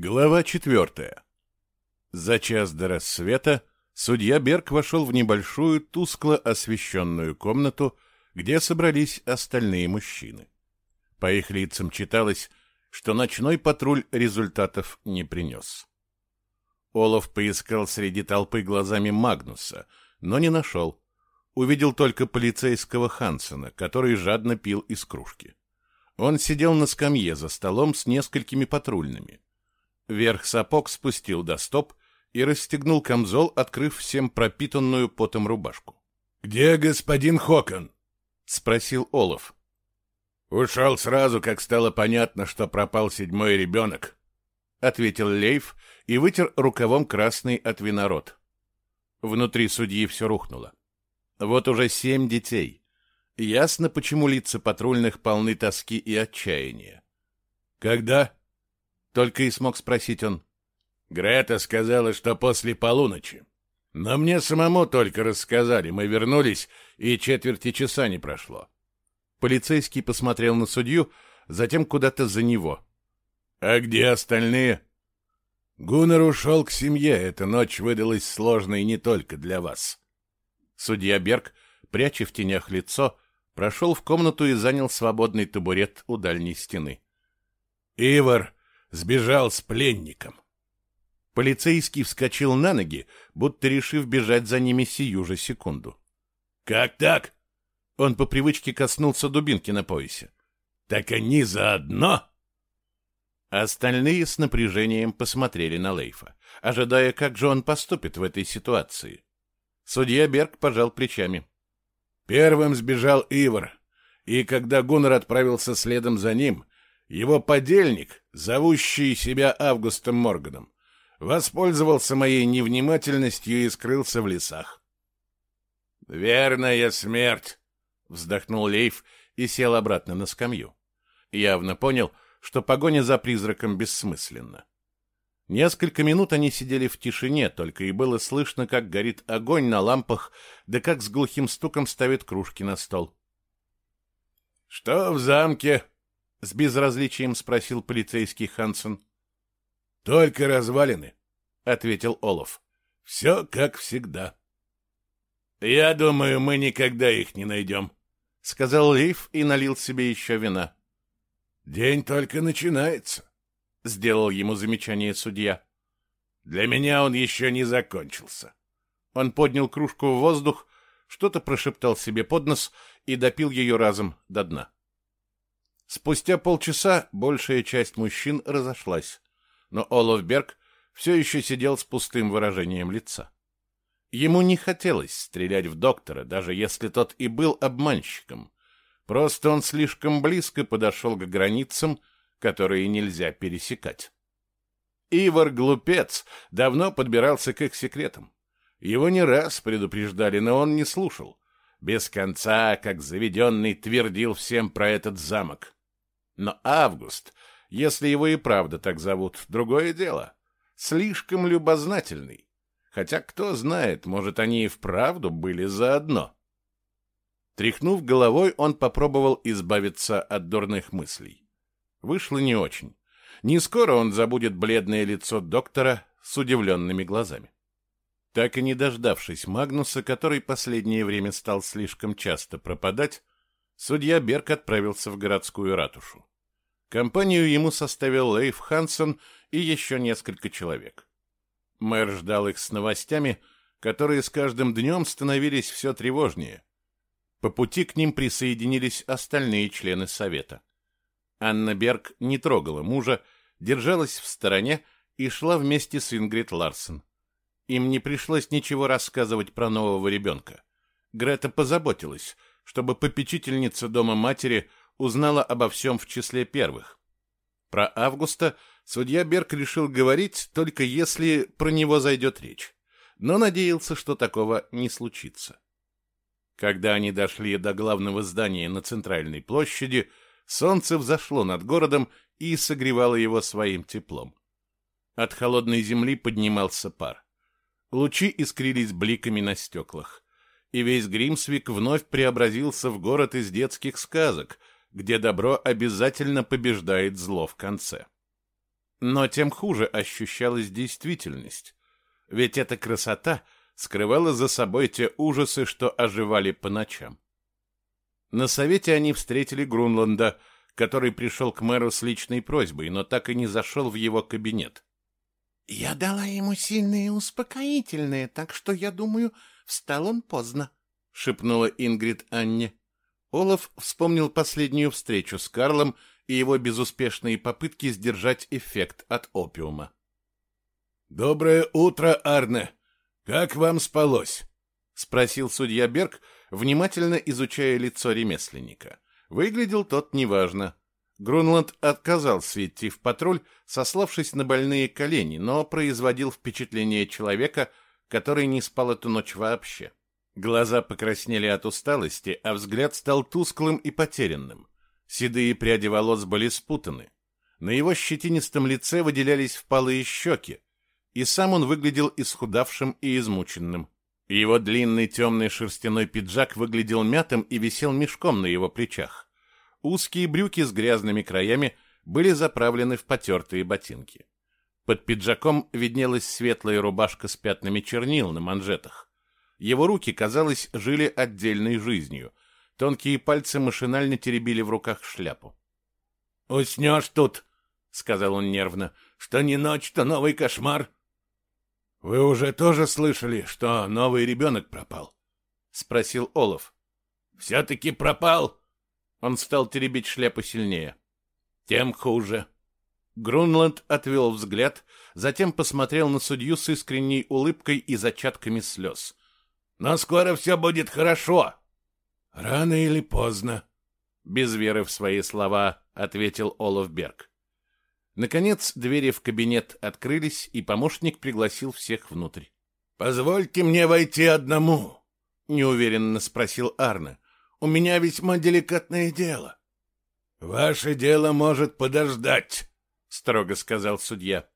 Глава четвертая. За час до рассвета судья Берг вошел в небольшую, тускло освещенную комнату, где собрались остальные мужчины. По их лицам читалось, что ночной патруль результатов не принес. Олаф поискал среди толпы глазами Магнуса, но не нашел. Увидел только полицейского Хансена, который жадно пил из кружки. Он сидел на скамье за столом с несколькими патрульными. Верх сапог спустил до стоп и расстегнул камзол, открыв всем пропитанную потом рубашку. «Где господин Хокон?» — спросил Олаф. «Ушел сразу, как стало понятно, что пропал седьмой ребенок», — ответил Лейф и вытер рукавом красный от винород. Внутри судьи все рухнуло. Вот уже семь детей. Ясно, почему лица патрульных полны тоски и отчаяния. «Когда?» Только и смог спросить он. Грета сказала, что после полуночи. Но мне самому только рассказали. Мы вернулись, и четверти часа не прошло. Полицейский посмотрел на судью, затем куда-то за него. «А где остальные?» «Гуннер ушел к семье. Эта ночь выдалась сложной не только для вас». Судья Берг, пряча в тенях лицо, прошел в комнату и занял свободный табурет у дальней стены. «Ивар сбежал с пленником. Полицейский вскочил на ноги, будто решив бежать за ними сию же секунду. «Как так?» Он по привычке коснулся дубинки на поясе. «Так они заодно?» Остальные с напряжением посмотрели на Лейфа, ожидая, как же он поступит в этой ситуации. Судья Берг пожал плечами. Первым сбежал Ивар, и когда Гуннер отправился следом за ним, его подельник, зовущий себя Августом Морганом, воспользовался моей невнимательностью и скрылся в лесах. «Верная смерть!» — вздохнул Лейф и сел обратно на скамью. Явно понял, что погоня за призраком бессмысленна. Несколько минут они сидели в тишине, только и было слышно, как горит огонь на лампах, да как с глухим стуком ставят кружки на стол. — Что в замке? — с безразличием спросил полицейский Хансен. — Только развалины, — ответил Олаф. — Все как всегда. — Я думаю, мы никогда их не найдем, — сказал Лейф и налил себе еще вина. — День только начинается, — сделал ему замечание судья. — Для меня он еще не закончился. Он поднял кружку в воздух, что-то прошептал себе под нос и допил ее разом до дна. — Спустя полчаса большая часть мужчин разошлась, но Олаф Берг все еще сидел с пустым выражением лица. Ему не хотелось стрелять в доктора, даже если тот и был обманщиком. Просто он слишком близко подошел к границам, которые нельзя пересекать. Ивар Глупец давно подбирался к их секретам. Его не раз предупреждали, но он не слушал. Без конца, как заведенный, твердил всем про этот замок. Но Август, если его и правда так зовут, другое дело. Слишком любознательный. Хотя, кто знает, может, они и вправду были заодно. Тряхнув головой, он попробовал избавиться от дурных мыслей. Вышло не очень. Не скоро он забудет бледное лицо доктора с удивленными глазами. Так и не дождавшись Магнуса, который последнее время стал слишком часто пропадать, судья Берг отправился в городскую ратушу. Компанию ему составил Лейф Хансен и еще несколько человек. Мэр ждал их с новостями, которые с каждым днем становились все тревожнее. По пути к ним присоединились остальные члены совета. Анна Берг не трогала мужа, держалась в стороне и шла вместе с Ингрид Ларсен. Им не пришлось ничего рассказывать про нового ребенка. Грета позаботилась, чтобы попечительница дома матери узнала обо всем в числе первых. Про Августа судья Берг решил говорить, только если про него зайдет речь, но надеялся, что такого не случится. Когда они дошли до главного здания на центральной площади, солнце взошло над городом и согревало его своим теплом. От холодной земли поднимался пар. Лучи искрились бликами на стеклах, и весь Гримсвик вновь преобразился в город из детских сказок, где добро обязательно побеждает зло в конце. Но тем хуже ощущалась действительность. Ведь эта красота скрывала за собой те ужасы, что оживали по ночам. На совете они встретили Грунланда, который пришел к мэру с личной просьбой, но так и не зашел в его кабинет. «Я дала ему сильные успокоительные, так что, я думаю, встал он поздно», — шепнула Ингрид Анне. Олаф вспомнил последнюю встречу с Карлом и его безуспешные попытки сдержать эффект от опиума. «Доброе утро, Арне! Как вам спалось?» — спросил судья Берг, внимательно изучая лицо ремесленника. Выглядел тот неважно. Грунланд отказался идти в патруль, сославшись на больные колени, но производил впечатление человека, который не спал эту ночь вообще. Глаза покраснели от усталости, а взгляд стал тусклым и потерянным. Седые пряди волос были спутаны. На его щетинистом лице выделялись впалые щеки, и сам он выглядел исхудавшим и измученным. Его длинный темный шерстяной пиджак выглядел мятым и висел мешком на его плечах. Узкие брюки с грязными краями были заправлены в потертые ботинки. Под пиджаком виднелась светлая рубашка с пятнами чернил на манжетах. Его руки, казалось, жили отдельной жизнью. Тонкие пальцы машинально теребили в руках шляпу. — Уснешь тут, — сказал он нервно, — что не ночь, то новый кошмар. — Вы уже тоже слышали, что новый ребенок пропал? — спросил Олаф. — Все-таки пропал? Он стал теребить шляпу сильнее. — Тем хуже. Грунланд отвел взгляд, затем посмотрел на судью с искренней улыбкой и зачатками слез. Но скоро все будет хорошо. Рано или поздно. Без веры в свои слова ответил Олаф Берг. Наконец двери в кабинет открылись, и помощник пригласил всех внутрь. «Позвольте мне войти одному», — неуверенно спросил Арне. «У меня весьма деликатное дело». «Ваше дело может подождать», — строго сказал судья.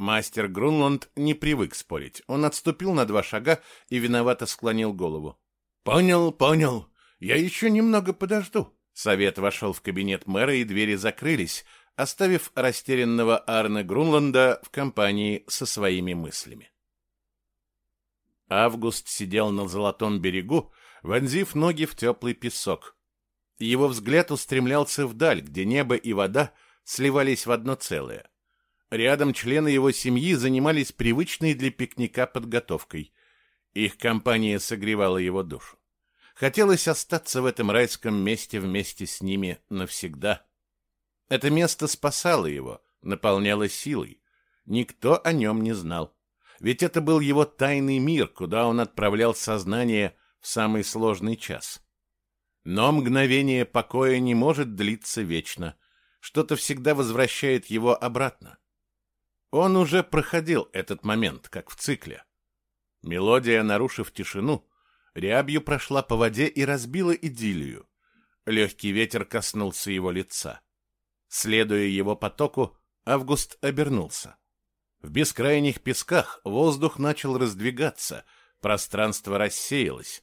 Мастер Грунланд не привык спорить. Он отступил на два шага и виновато склонил голову. «Понял, понял. Я еще немного подожду». Совет вошел в кабинет мэра, и двери закрылись, оставив растерянного Арна Грунланда в компании со своими мыслями. Август сидел на золотом берегу, вонзив ноги в теплый песок. Его взгляд устремлялся вдаль, где небо и вода сливались в одно целое. Рядом члены его семьи занимались привычной для пикника подготовкой. Их компания согревала его душу. Хотелось остаться в этом райском месте вместе с ними навсегда. Это место спасало его, наполняло силой. Никто о нем не знал. Ведь это был его тайный мир, куда он отправлял сознание в самый сложный час. Но мгновение покоя не может длиться вечно. Что-то всегда возвращает его обратно. Он уже проходил этот момент, как в цикле. Мелодия, нарушив тишину, рябью прошла по воде и разбила идиллию. Легкий ветер коснулся его лица. Следуя его потоку, Август обернулся. В бескрайних песках воздух начал раздвигаться, пространство рассеялось.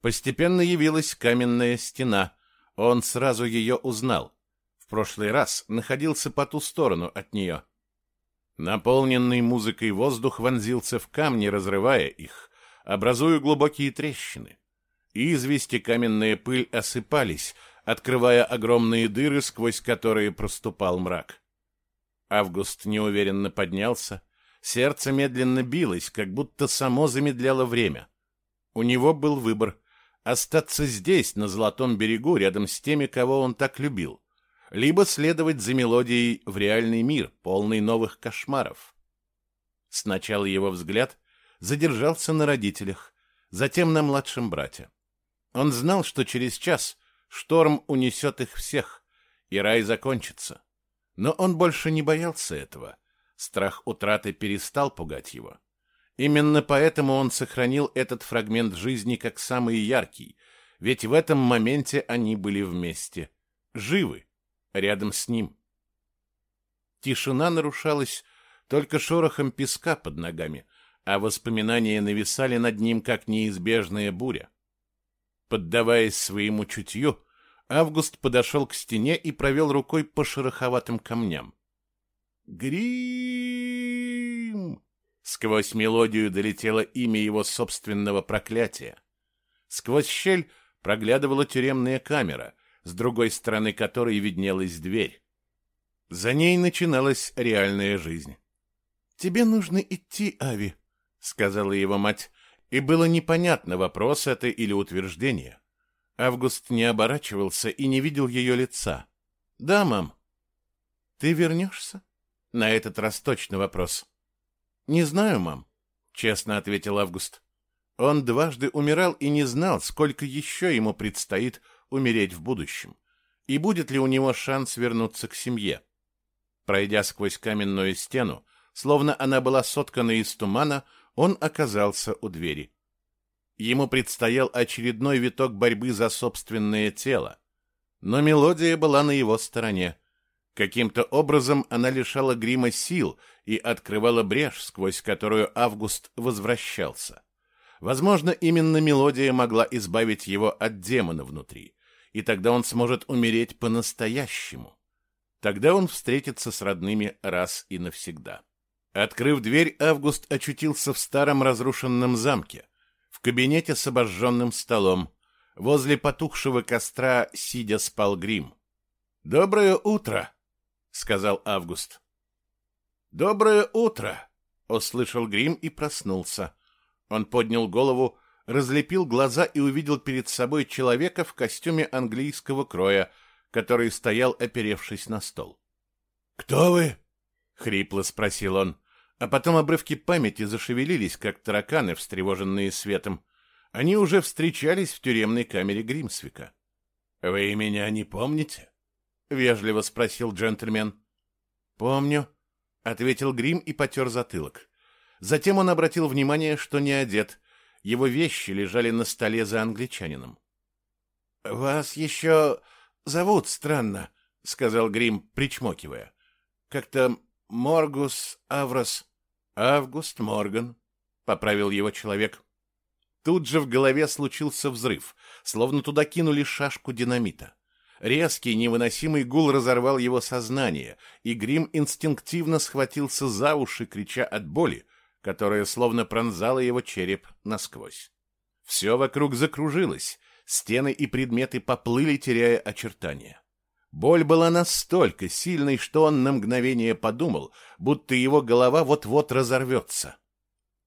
Постепенно явилась каменная стена. Он сразу ее узнал. В прошлый раз находился по ту сторону от нее. Наполненный музыкой воздух вонзился в камни, разрывая их, образуя глубокие трещины. Известь и каменная пыль осыпались, открывая огромные дыры, сквозь которые проступал мрак. Август неуверенно поднялся, сердце медленно билось, как будто само замедляло время. У него был выбор — остаться здесь, на Золотом берегу, рядом с теми, кого он так любил, либо следовать за мелодией в реальный мир, полный новых кошмаров. Сначала его взгляд задержался на родителях, затем на младшем брате. Он знал, что через час шторм унесет их всех, и рай закончится. Но он больше не боялся этого. Страх утраты перестал пугать его. Именно поэтому он сохранил этот фрагмент жизни как самый яркий, ведь в этом моменте они были вместе, живы рядом с ним. Тишина нарушалась только шорохом песка под ногами, а воспоминания нависали над ним, как неизбежная буря. Поддаваясь своему чутью, Август подошел к стене и провел рукой по шероховатым камням. Грим! Сквозь мелодию долетело имя его собственного проклятия. Сквозь щель проглядывала тюремная камера, с другой стороны которой виднелась дверь. За ней начиналась реальная жизнь. «Тебе нужно идти, Ави», — сказала его мать, и было непонятно, вопрос это или утверждение. Август не оборачивался и не видел ее лица. «Да, мам». «Ты вернешься?» На этот раз точно вопрос. «Не знаю, мам», — честно ответил Август. Он дважды умирал и не знал, сколько еще ему предстоит умереть в будущем, и будет ли у него шанс вернуться к семье. Пройдя сквозь каменную стену, словно она была соткана из тумана, он оказался у двери. Ему предстоял очередной виток борьбы за собственное тело, но мелодия была на его стороне. Каким-то образом она лишала грима сил и открывала брешь, сквозь которую Август возвращался. Возможно, именно мелодия могла избавить его от демона внутри, и тогда он сможет умереть по-настоящему. Тогда он встретится с родными раз и навсегда. Открыв дверь, Август очутился в старом разрушенном замке, в кабинете с обожженным столом. Возле потухшего костра сидя спал Грим. «Доброе утро!» — сказал Август. «Доброе утро!» — услышал Грим и проснулся. Он поднял голову, разлепил глаза и увидел перед собой человека в костюме английского кроя — который стоял, оперевшись на стол. «Кто вы?» — хрипло спросил он, а потом обрывки памяти зашевелились, как тараканы, встревоженные светом. Они уже встречались в тюремной камере Гримсвика. «Вы меня не помните?» — вежливо спросил джентльмен. «Помню», — ответил Грим и потер затылок. Затем он обратил внимание, что не одет. Его вещи лежали на столе за англичанином. «Вас еще зовут странно, — сказал Грим, причмокивая. — Как-то Моргус Аврос... — Август Морган, — поправил его человек. Тут же в голове случился взрыв, словно туда кинули шашку динамита. Резкий, невыносимый гул разорвал его сознание, и Грим инстинктивно схватился за уши, крича от боли, которая словно пронзала его череп насквозь. Все вокруг закружилось, Стены и предметы поплыли, теряя очертания. Боль была настолько сильной, что он на мгновение подумал, будто его голова вот-вот разорвется.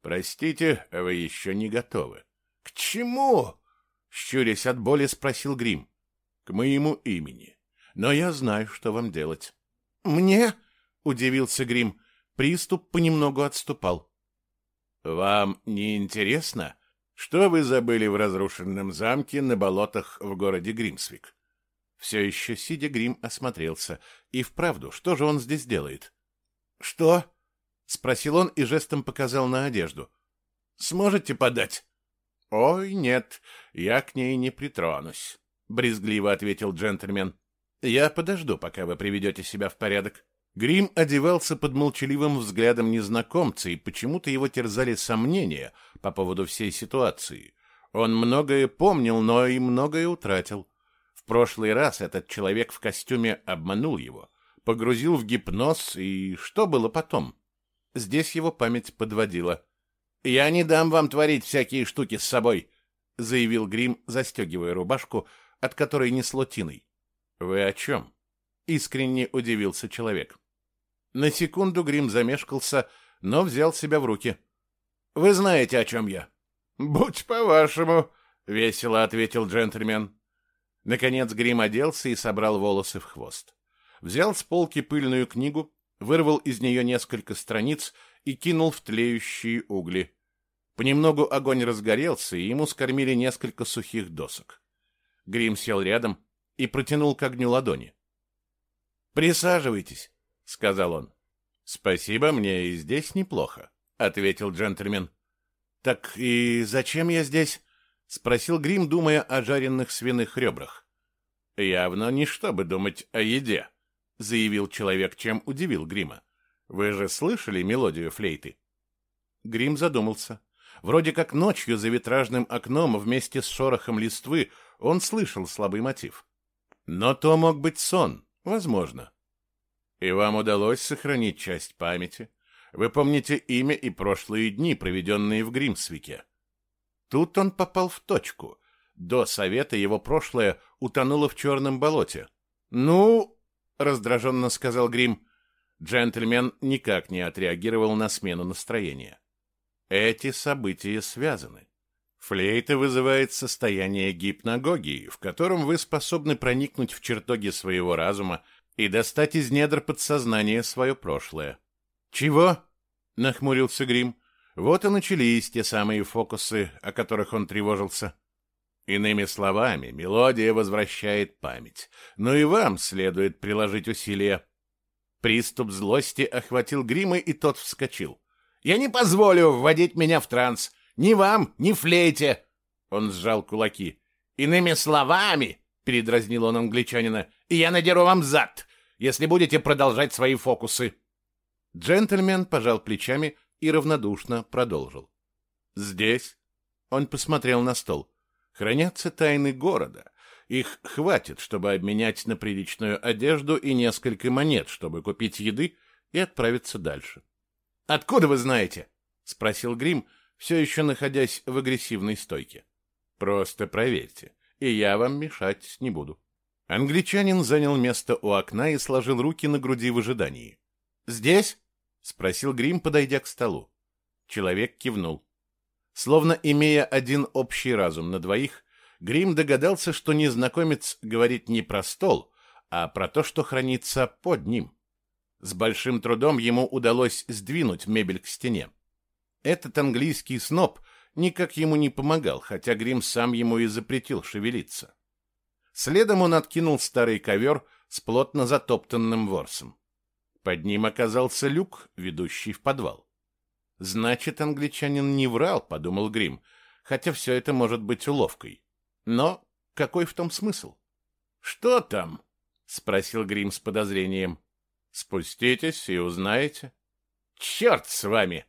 «Простите, вы еще не готовы». «К чему?» — щурясь от боли, спросил Грим. «К моему имени. Но я знаю, что вам делать». «Мне?» — удивился Грим. Приступ понемногу отступал. «Вам не интересно, что вы забыли в разрушенном замке на болотах в городе Гримсвик? Все еще сидя, Грим осмотрелся. И вправду, что же он здесь делает? Что? Спросил он и жестом показал на одежду. Сможете подать? Ой, нет, я к ней не притронусь, брезгливо ответил джентльмен. Я подожду, пока вы приведете себя в порядок. Грим одевался под молчаливым взглядом незнакомца, и почему-то его терзали сомнения по поводу всей ситуации. Он многое помнил, но и многое утратил. В прошлый раз этот человек в костюме обманул его, погрузил в гипноз, и что было потом? Здесь его память подводила. «Я не дам вам творить всякие штуки с собой», — заявил Грим, застегивая рубашку, от которой несло тиной. «Вы о чем?» — искренне удивился человек. На секунду Грим замешкался, но взял себя в руки. «Вы знаете, о чем я?» «Будь по-вашему», — весело ответил джентльмен. Наконец Грим оделся и собрал волосы в хвост. Взял с полки пыльную книгу, вырвал из нее несколько страниц и кинул в тлеющие угли. Понемногу огонь разгорелся, и ему скормили несколько сухих досок. Грим сел рядом и протянул к огню ладони. «Присаживайтесь», — сказал он. «Спасибо, мне и здесь неплохо», — ответил джентльмен. «Так и зачем я здесь?» — спросил Грим, думая о жареных свиных ребрах. «Явно не чтобы думать о еде», — заявил человек, чем удивил Грима. «Вы же слышали мелодию флейты?» Грим задумался. Вроде как ночью за витражным окном вместе с шорохом листвы он слышал слабый мотив. Но то мог быть сон, возможно. И вам удалось сохранить часть памяти. Вы помните имя и прошлые дни, проведенные в Гримсвике. Тут он попал в точку. До совета его прошлое утонуло в черном болоте. «Ну...» — раздраженно сказал Грим. Джентльмен никак не отреагировал на смену настроения. Эти события связаны. Флейта вызывает состояние гипногогии, в котором вы способны проникнуть в чертоги своего разума и достать из недр подсознания свое прошлое. «Чего?» — нахмурился Грим. Вот и начались те самые фокусы, о которых он тревожился. Иными словами, мелодия возвращает память, но и вам следует приложить усилия. Приступ злости охватил Грима, и тот вскочил. «Я не позволю вводить меня в транс! Ни вам, ни флейте!» Он сжал кулаки. «Иными словами!» — передразнил он англичанина. «Я надеру вам зад, если будете продолжать свои фокусы!» Джентльмен пожал плечами и равнодушно продолжил. «Здесь...» — он посмотрел на стол. «Хранятся тайны города. Их хватит, чтобы обменять на приличную одежду и несколько монет, чтобы купить еды и отправиться дальше». «Откуда вы знаете?» — спросил Грим, все еще находясь в агрессивной стойке. «Просто проверьте, и я вам мешать не буду». Англичанин занял место у окна и сложил руки на груди в ожидании. «Здесь?» — спросил Грим, подойдя к столу. Человек кивнул. Словно имея один общий разум на двоих, Грим догадался, что незнакомец говорит не про стол, а про то, что хранится под ним. С большим трудом ему удалось сдвинуть мебель к стене. Этот английский сноб никак ему не помогал, хотя Грим сам ему и запретил шевелиться. Следом он откинул старый ковер с плотно затоптанным ворсом. Под ним оказался люк, ведущий в подвал. Значит, англичанин не врал, подумал Грим, хотя все это может быть уловкой. Но какой в том смысл? Что там? спросил Грим с подозрением. Спуститесь и узнаете. Черт с вами!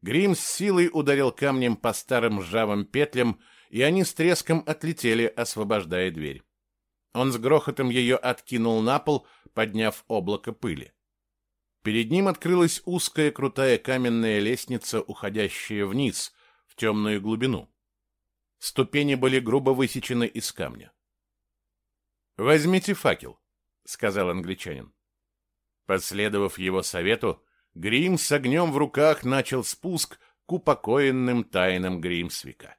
Грим с силой ударил камнем по старым ржавым петлям, и они с треском отлетели, освобождая дверь. Он с грохотом ее откинул на пол, подняв облако пыли. Перед ним открылась узкая крутая каменная лестница, уходящая вниз, в темную глубину. Ступени были грубо высечены из камня. «Возьмите факел», — сказал англичанин. Последовав его совету, Грим с огнем в руках начал спуск к упокоенным тайнам Гримсвика.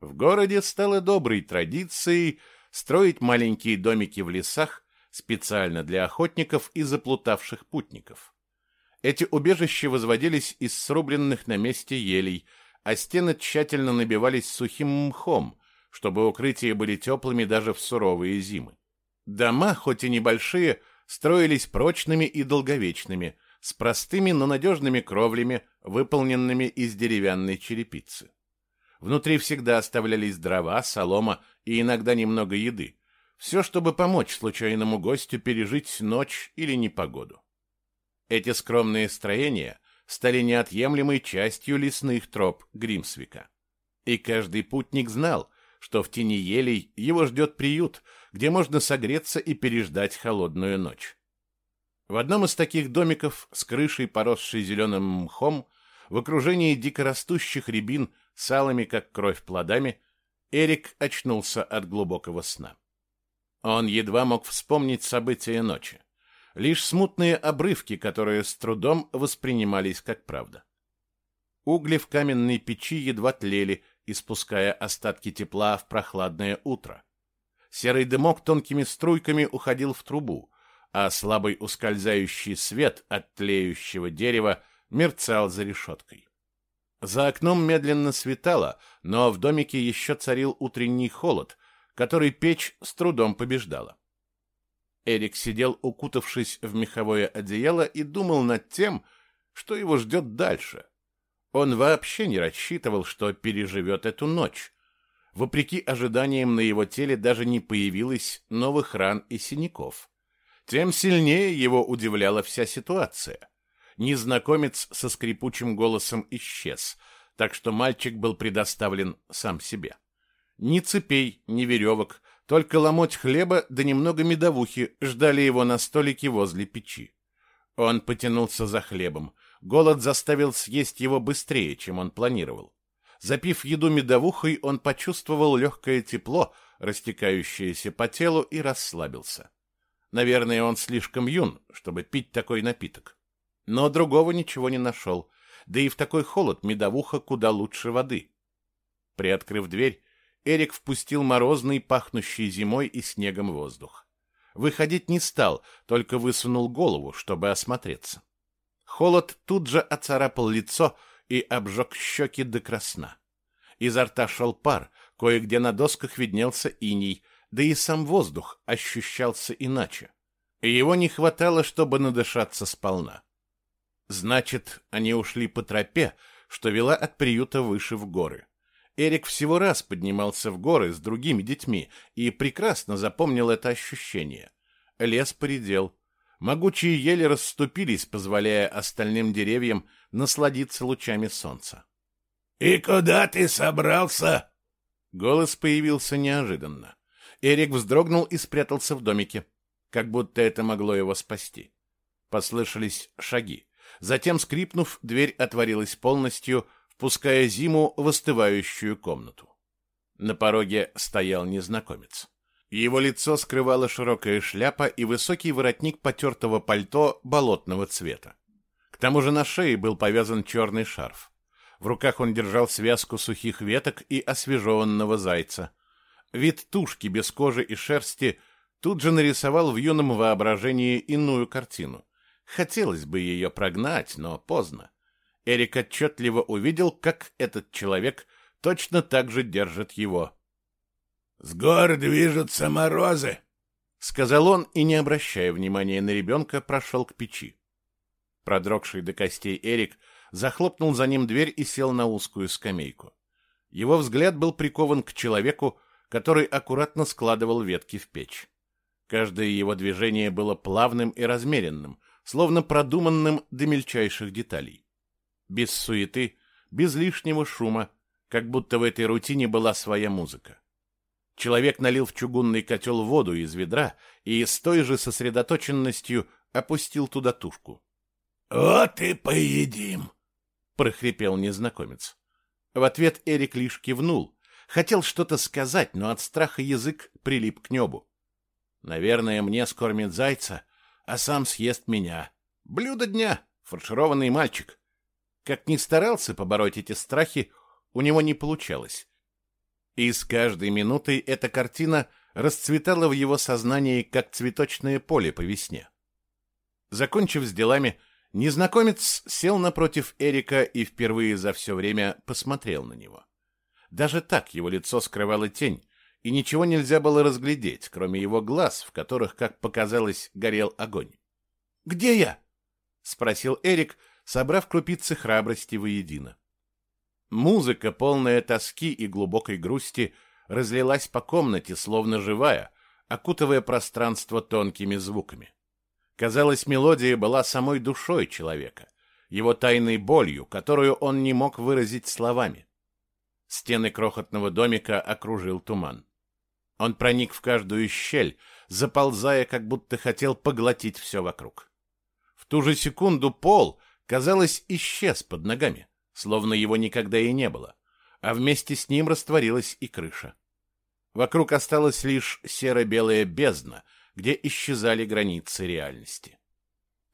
В городе стало доброй традицией строить маленькие домики в лесах специально для охотников и заплутавших путников. Эти убежища возводились из срубленных на месте елей, а стены тщательно набивались сухим мхом, чтобы укрытия были теплыми даже в суровые зимы. Дома, хоть и небольшие, строились прочными и долговечными, с простыми, но надежными кровлями, выполненными из деревянной черепицы. Внутри всегда оставлялись дрова, солома и иногда немного еды. Все, чтобы помочь случайному гостю пережить ночь или непогоду. Эти скромные строения стали неотъемлемой частью лесных троп Гримсвика. И каждый путник знал, что в тени елей его ждет приют, где можно согреться и переждать холодную ночь. В одном из таких домиков с крышей, поросшей зеленым мхом, в окружении дикорастущих рябин с алыми, как кровь, плодами, Эрик очнулся от глубокого сна. Он едва мог вспомнить события ночи, лишь смутные обрывки, которые с трудом воспринимались как правда. Угли в каменной печи едва тлели, испуская остатки тепла в прохладное утро. Серый дымок тонкими струйками уходил в трубу, а слабый ускользающий свет от тлеющего дерева мерцал за решеткой. За окном медленно светало, но в домике еще царил утренний холод, который печь с трудом побеждала. Эрик сидел, укутавшись в меховое одеяло, и думал над тем, что его ждет дальше. Он вообще не рассчитывал, что переживет эту ночь. Вопреки ожиданиям на его теле даже не появилось новых ран и синяков тем сильнее его удивляла вся ситуация. Незнакомец со скрипучим голосом исчез, так что мальчик был предоставлен сам себе. Ни цепей, ни веревок, Только ломоть хлеба да немного медовухи ждали его на столике возле печи. Он потянулся за хлебом. Голод заставил съесть его быстрее, чем он планировал. Запив еду медовухой, он почувствовал легкое тепло, растекающееся по телу, и расслабился. Наверное, он слишком юн, чтобы пить такой напиток. Но другого ничего не нашел, да и в такой холод медовуха куда лучше воды. Приоткрыв дверь, Эрик впустил морозный, пахнущий зимой и снегом воздух. Выходить не стал, только высунул голову, чтобы осмотреться. Холод тут же оцарапал лицо и обжег щеки до красна. Изо рта шел пар, кое-где на досках виднелся иней, да и сам воздух ощущался иначе. Его не хватало, чтобы надышаться сполна. Значит, они ушли по тропе, что вела от приюта выше в горы. Эрик всего раз поднимался в горы с другими детьми и прекрасно запомнил это ощущение. Лес поредел. Могучие ели расступились, позволяя остальным деревьям насладиться лучами солнца. «И куда ты собрался?» Голос появился неожиданно. Эрик вздрогнул и спрятался в домике, как будто это могло его спасти. Послышались шаги. Затем, скрипнув, дверь отворилась полностью, впуская Зиму в остывающую комнату. На пороге стоял незнакомец. Его лицо скрывала широкая шляпа и высокий воротник потертого пальто болотного цвета. К тому же на шее был повязан черный шарф. В руках он держал связку сухих веток и освежеванного зайца. Вид тушки без кожи и шерсти тут же нарисовал в юном воображении иную картину. Хотелось бы ее прогнать, но поздно. Эрик отчетливо увидел, как этот человек точно так же держит его. «С гор движутся морозы», — сказал он и, не обращая внимания на ребенка, прошел к печи. Продрогший до костей Эрик захлопнул за ним дверь и сел на узкую скамейку. Его взгляд был прикован к человеку, который аккуратно складывал ветки в печь. Каждое его движение было плавным и размеренным, словно продуманным до мельчайших деталей без суеты, без лишнего шума, как будто в этой рутине была своя музыка. Человек налил в чугунный котел воду из ведра и с той же сосредоточенностью опустил туда тушку. — Вот и поедим! — прохрипел незнакомец. В ответ Эрик лишь кивнул. Хотел что-то сказать, но от страха язык прилип к небу. Наверное, мне скормит зайца, а сам съест меня. Блюдо дня, фаршированный мальчик. Как ни старался побороть эти страхи, у него не получалось. И с каждой минутой эта картина расцветала в его сознании, как цветочное поле по весне. Закончив с делами, незнакомец сел напротив Эрика и впервые за все время посмотрел на него. Даже так его лицо скрывало тень, и ничего нельзя было разглядеть, кроме его глаз, в которых, как показалось, горел огонь. «Где я?» — спросил Эрик, собрав крупицы храбрости воедино. Музыка, полная тоски и глубокой грусти, разлилась по комнате, словно живая, окутывая пространство тонкими звуками. Казалось, мелодия была самой душой человека, его тайной болью, которую он не мог выразить словами. Стены крохотного домика окружил туман. Он проник в каждую щель, заползая, как будто хотел поглотить все вокруг. В ту же секунду пол, казалось, исчез под ногами, словно его никогда и не было, а вместе с ним растворилась и крыша. Вокруг осталась лишь серо-белая бездна, где исчезали границы реальности.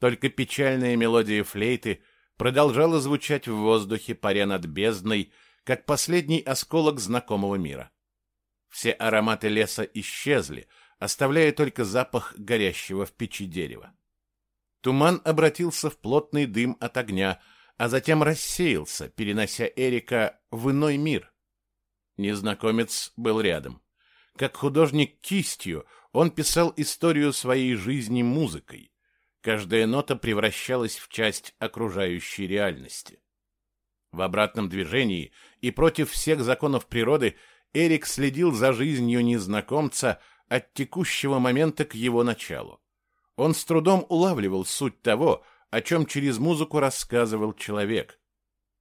Только печальная мелодия флейты продолжала звучать в воздухе, паря над бездной, как последний осколок знакомого мира. Все ароматы леса исчезли, оставляя только запах горящего в печи дерева. Туман обратился в плотный дым от огня, а затем рассеялся, перенося Эрика в иной мир. Незнакомец был рядом. Как художник кистью, он писал историю своей жизни музыкой. Каждая нота превращалась в часть окружающей реальности. В обратном движении и против всех законов природы Эрик следил за жизнью незнакомца от текущего момента к его началу. Он с трудом улавливал суть того, о чем через музыку рассказывал человек.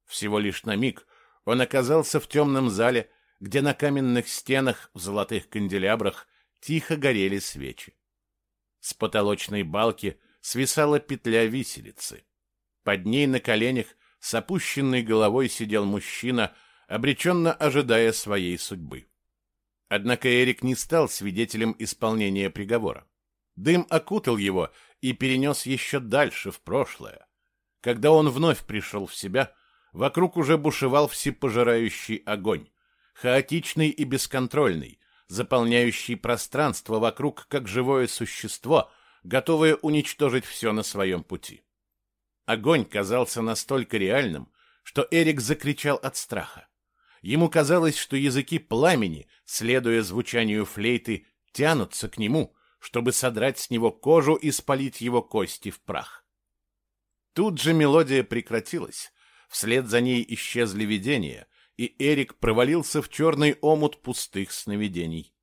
Всего лишь на миг он оказался в темном зале, где на каменных стенах в золотых канделябрах тихо горели свечи. С потолочной балки свисала петля виселицы. Под ней на коленях с опущенной головой сидел мужчина, обреченно ожидая своей судьбы. Однако Эрик не стал свидетелем исполнения приговора. Дым окутал его и перенес еще дальше, в прошлое. Когда он вновь пришел в себя, вокруг уже бушевал всепожирающий огонь, хаотичный и бесконтрольный, заполняющий пространство вокруг как живое существо, готовое уничтожить все на своем пути. Огонь казался настолько реальным, что Эрик закричал от страха. Ему казалось, что языки пламени, следуя звучанию флейты, тянутся к нему, чтобы содрать с него кожу и спалить его кости в прах. Тут же мелодия прекратилась, вслед за ней исчезли видения, и Эрик провалился в черный омут пустых сновидений.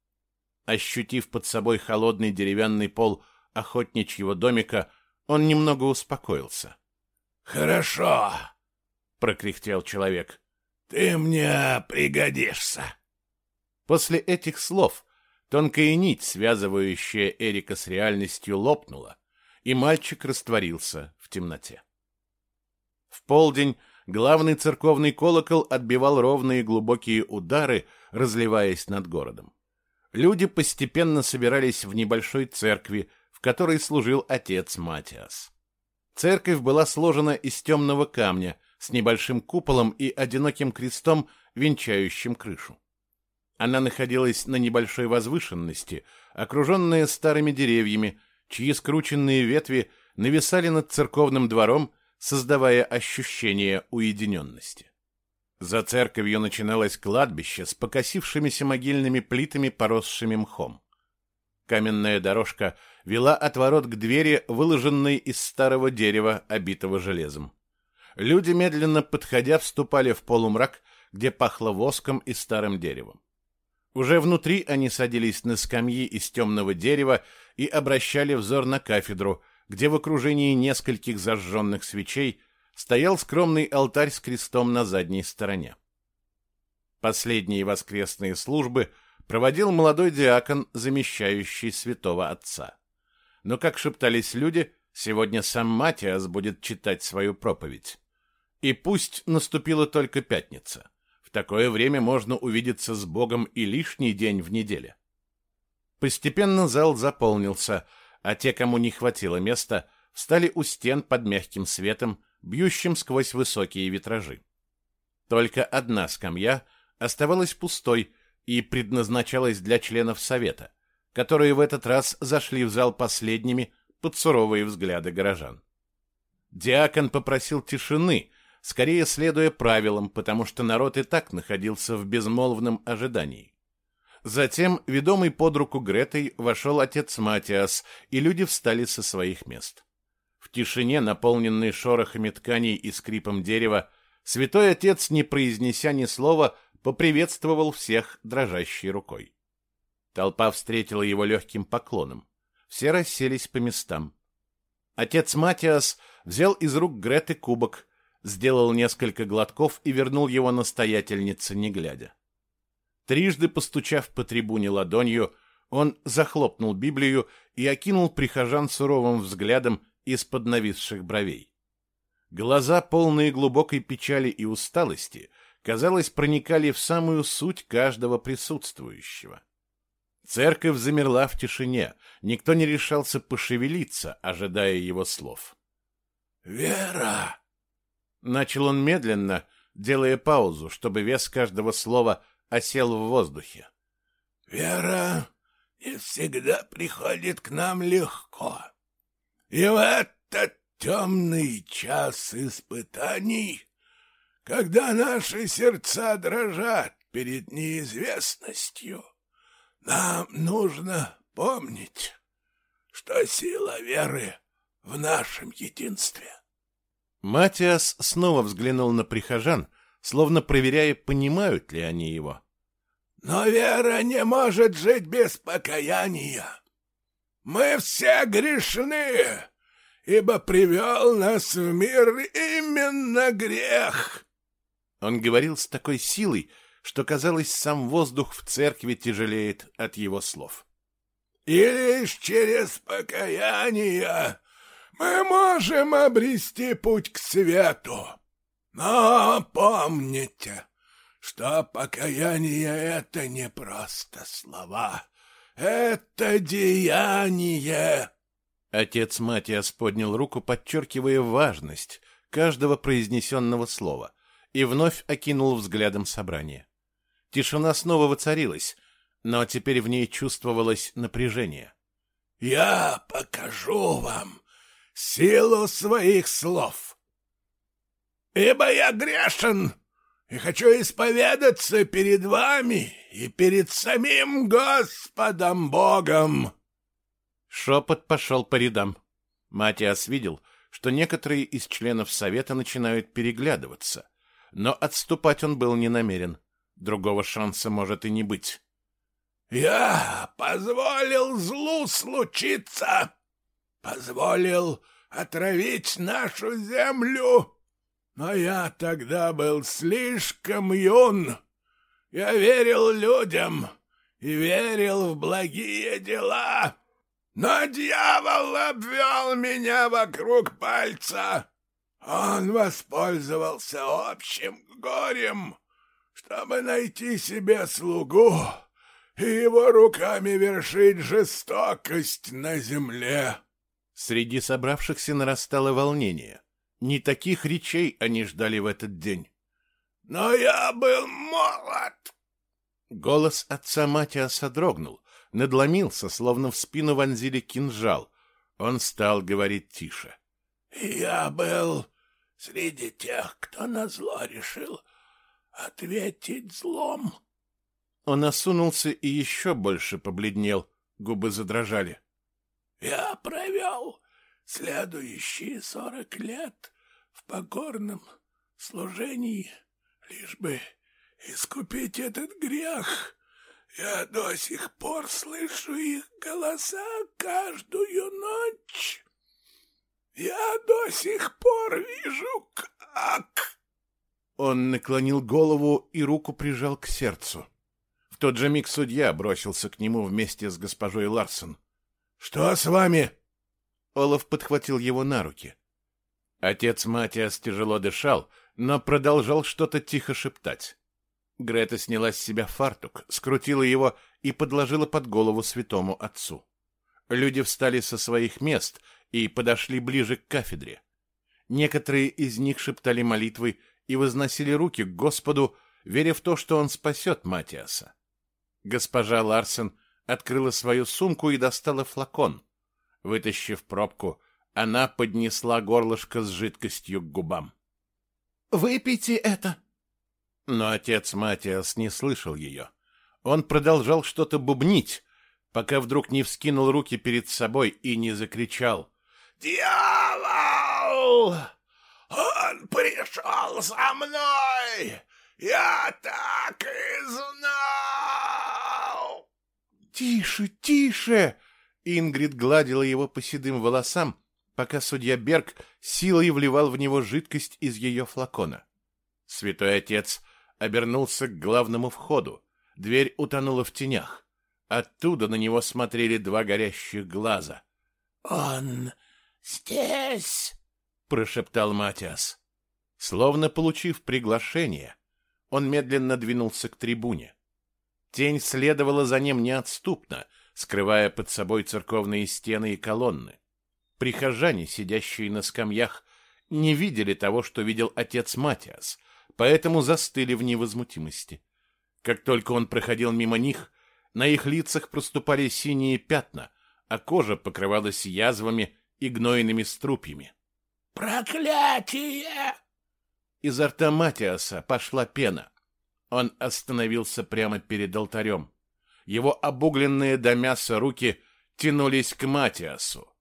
Ощутив под собой холодный деревянный пол охотничьего домика, он немного успокоился. «Хорошо», — прокряхтел человек. «Ты мне пригодишься». После этих слов тонкая нить, связывающая Эрика с реальностью, лопнула, и мальчик растворился в темноте. В полдень главный церковный колокол отбивал ровные глубокие удары, разливаясь над городом. Люди постепенно собирались в небольшой церкви, в которой служил отец Матиас. Церковь была сложена из темного камня с небольшим куполом и одиноким крестом, венчающим крышу. Она находилась на небольшой возвышенности, окруженная старыми деревьями, чьи скрученные ветви нависали над церковным двором, создавая ощущение уединенности. За церковью начиналось кладбище с покосившимися могильными плитами, поросшими мхом. Каменная дорожка вела от ворот к двери, выложенной из старого дерева, обитого железом. Люди, медленно подходя, вступали в полумрак, где пахло воском и старым деревом. Уже внутри они садились на скамьи из темного дерева и обращали взор на кафедру, где в окружении нескольких зажженных свечей стоял скромный алтарь с крестом на задней стороне. Последние воскресные службы проводил молодой диакон, замещающий святого отца но, как шептались люди, сегодня сам Матиас будет читать свою проповедь. И пусть наступила только пятница. В такое время можно увидеться с Богом и лишний день в неделе. Постепенно зал заполнился, а те, кому не хватило места, встали у стен под мягким светом, бьющим сквозь высокие витражи. Только одна скамья оставалась пустой и предназначалась для членов совета, которые в этот раз зашли в зал последними под суровые взгляды горожан. Диакон попросил тишины, скорее следуя правилам, потому что народ и так находился в безмолвном ожидании. Затем, ведомый под руку Гретой, вошел отец Матиас, и люди встали со своих мест. В тишине, наполненной шорохами тканей и скрипом дерева, святой отец, не произнеся ни слова, поприветствовал всех дрожащей рукой. Толпа встретила его легким поклоном. Все расселись по местам. Отец Матиас взял из рук Греты кубок, сделал несколько глотков и вернул его настоятельнице, не глядя. Трижды постучав по трибуне ладонью, он захлопнул Библию и окинул прихожан суровым взглядом из-под нависших бровей. Глаза, полные глубокой печали и усталости, казалось, проникали в самую суть каждого присутствующего. Церковь замерла в тишине, никто не решался пошевелиться, ожидая его слов. «Вера!» Начал он медленно, делая паузу, чтобы вес каждого слова осел в воздухе. «Вера не всегда приходит к нам легко. И в этот темный час испытаний, когда наши сердца дрожат перед неизвестностью, нам нужно помнить, что сила веры в нашем единстве. Матиас снова взглянул на прихожан, словно проверяя, понимают ли они его. Но вера не может жить без покаяния. Мы все грешны, ибо привел нас в мир именно грех. Он говорил с такой силой, что, казалось, сам воздух в церкви тяжелеет от его слов. И лишь через покаяние мы можем обрести путь к свету. Но помните, что покаяние — это не просто слова, это деяние. Отец Матиас поднял руку, подчеркивая важность каждого произнесенного слова, и вновь окинул взглядом собрание. Тишина снова воцарилась, но теперь в ней чувствовалось напряжение. «Я покажу вам силу своих слов, ибо я грешен и хочу исповедаться перед вами и перед самим Господом Богом». Шепот пошел по рядам. Матиас видел, что некоторые из членов совета начинают переглядываться, но отступать он был не намерен. Другого шанса может и не быть. «Я позволил злу случиться, позволил отравить нашу землю, но я тогда был слишком юн. Я верил людям и верил в благие дела». Но дьявол обвел меня вокруг пальца. Он воспользовался общим горем, чтобы найти себе слугу и его руками вершить жестокость на земле. Среди собравшихся нарастало волнение. Не таких речей они ждали в этот день. «Но я был молод!» Голос отца Матиаса дрогнул, надломился, словно в спину вонзили кинжал. Он стал говорить тише. «Я был среди тех, кто на зло решил ответить злом». Он осунулся и еще больше побледнел, губы задрожали. «Я провел следующие сорок лет в покорном служении, лишь бы искупить этот грех». Я до сих пор слышу их голоса каждую ночь. Я до сих пор вижу, как...» Он наклонил голову и руку прижал к сердцу. В тот же миг судья бросился к нему вместе с госпожой Ларсон. «Что с вами?» Олаф подхватил его на руки. Отец Матиас тяжело дышал, но продолжал что-то тихо шептать. Грета сняла с себя фартук, скрутила его и подложила под голову святому отцу. Люди встали со своих мест и подошли ближе к кафедре. Некоторые из них шептали молитвы и возносили руки к Господу, веря в то, что он спасет Матиаса. Госпожа Ларсен открыла свою сумку и достала флакон. Вытащив пробку, она поднесла горлышко с жидкостью к губам. «Выпейте это!» Но отец Матиас не слышал ее. Он продолжал что-то бубнить, пока вдруг не вскинул руки перед собой и не закричал. «Дьявол! Он пришел за мной! Я так и знал!» «Тише, тише!» Ингрид гладила его по седым волосам, пока судья Берг силой вливал в него жидкость из ее флакона. Святой отец обернулся к главному входу. Дверь утонула в тенях. Оттуда на него смотрели два горящих глаза. «Он здесь!» — прошептал Матиас. Словно получив приглашение, он медленно двинулся к трибуне. Тень следовала за ним неотступно, скрывая под собой церковные стены и колонны. Прихожане, сидящие на скамьях, не видели того, что видел отец Матиас, поэтому застыли в невозмутимости. Как только он проходил мимо них, на их лицах проступали синие пятна, а кожа покрывалась язвами и гнойными струпьями. «Проклятие!» Изо рта Матиаса пошла пена. Он остановился прямо перед алтарем. Его обугленные до мяса руки тянулись к Матиасу.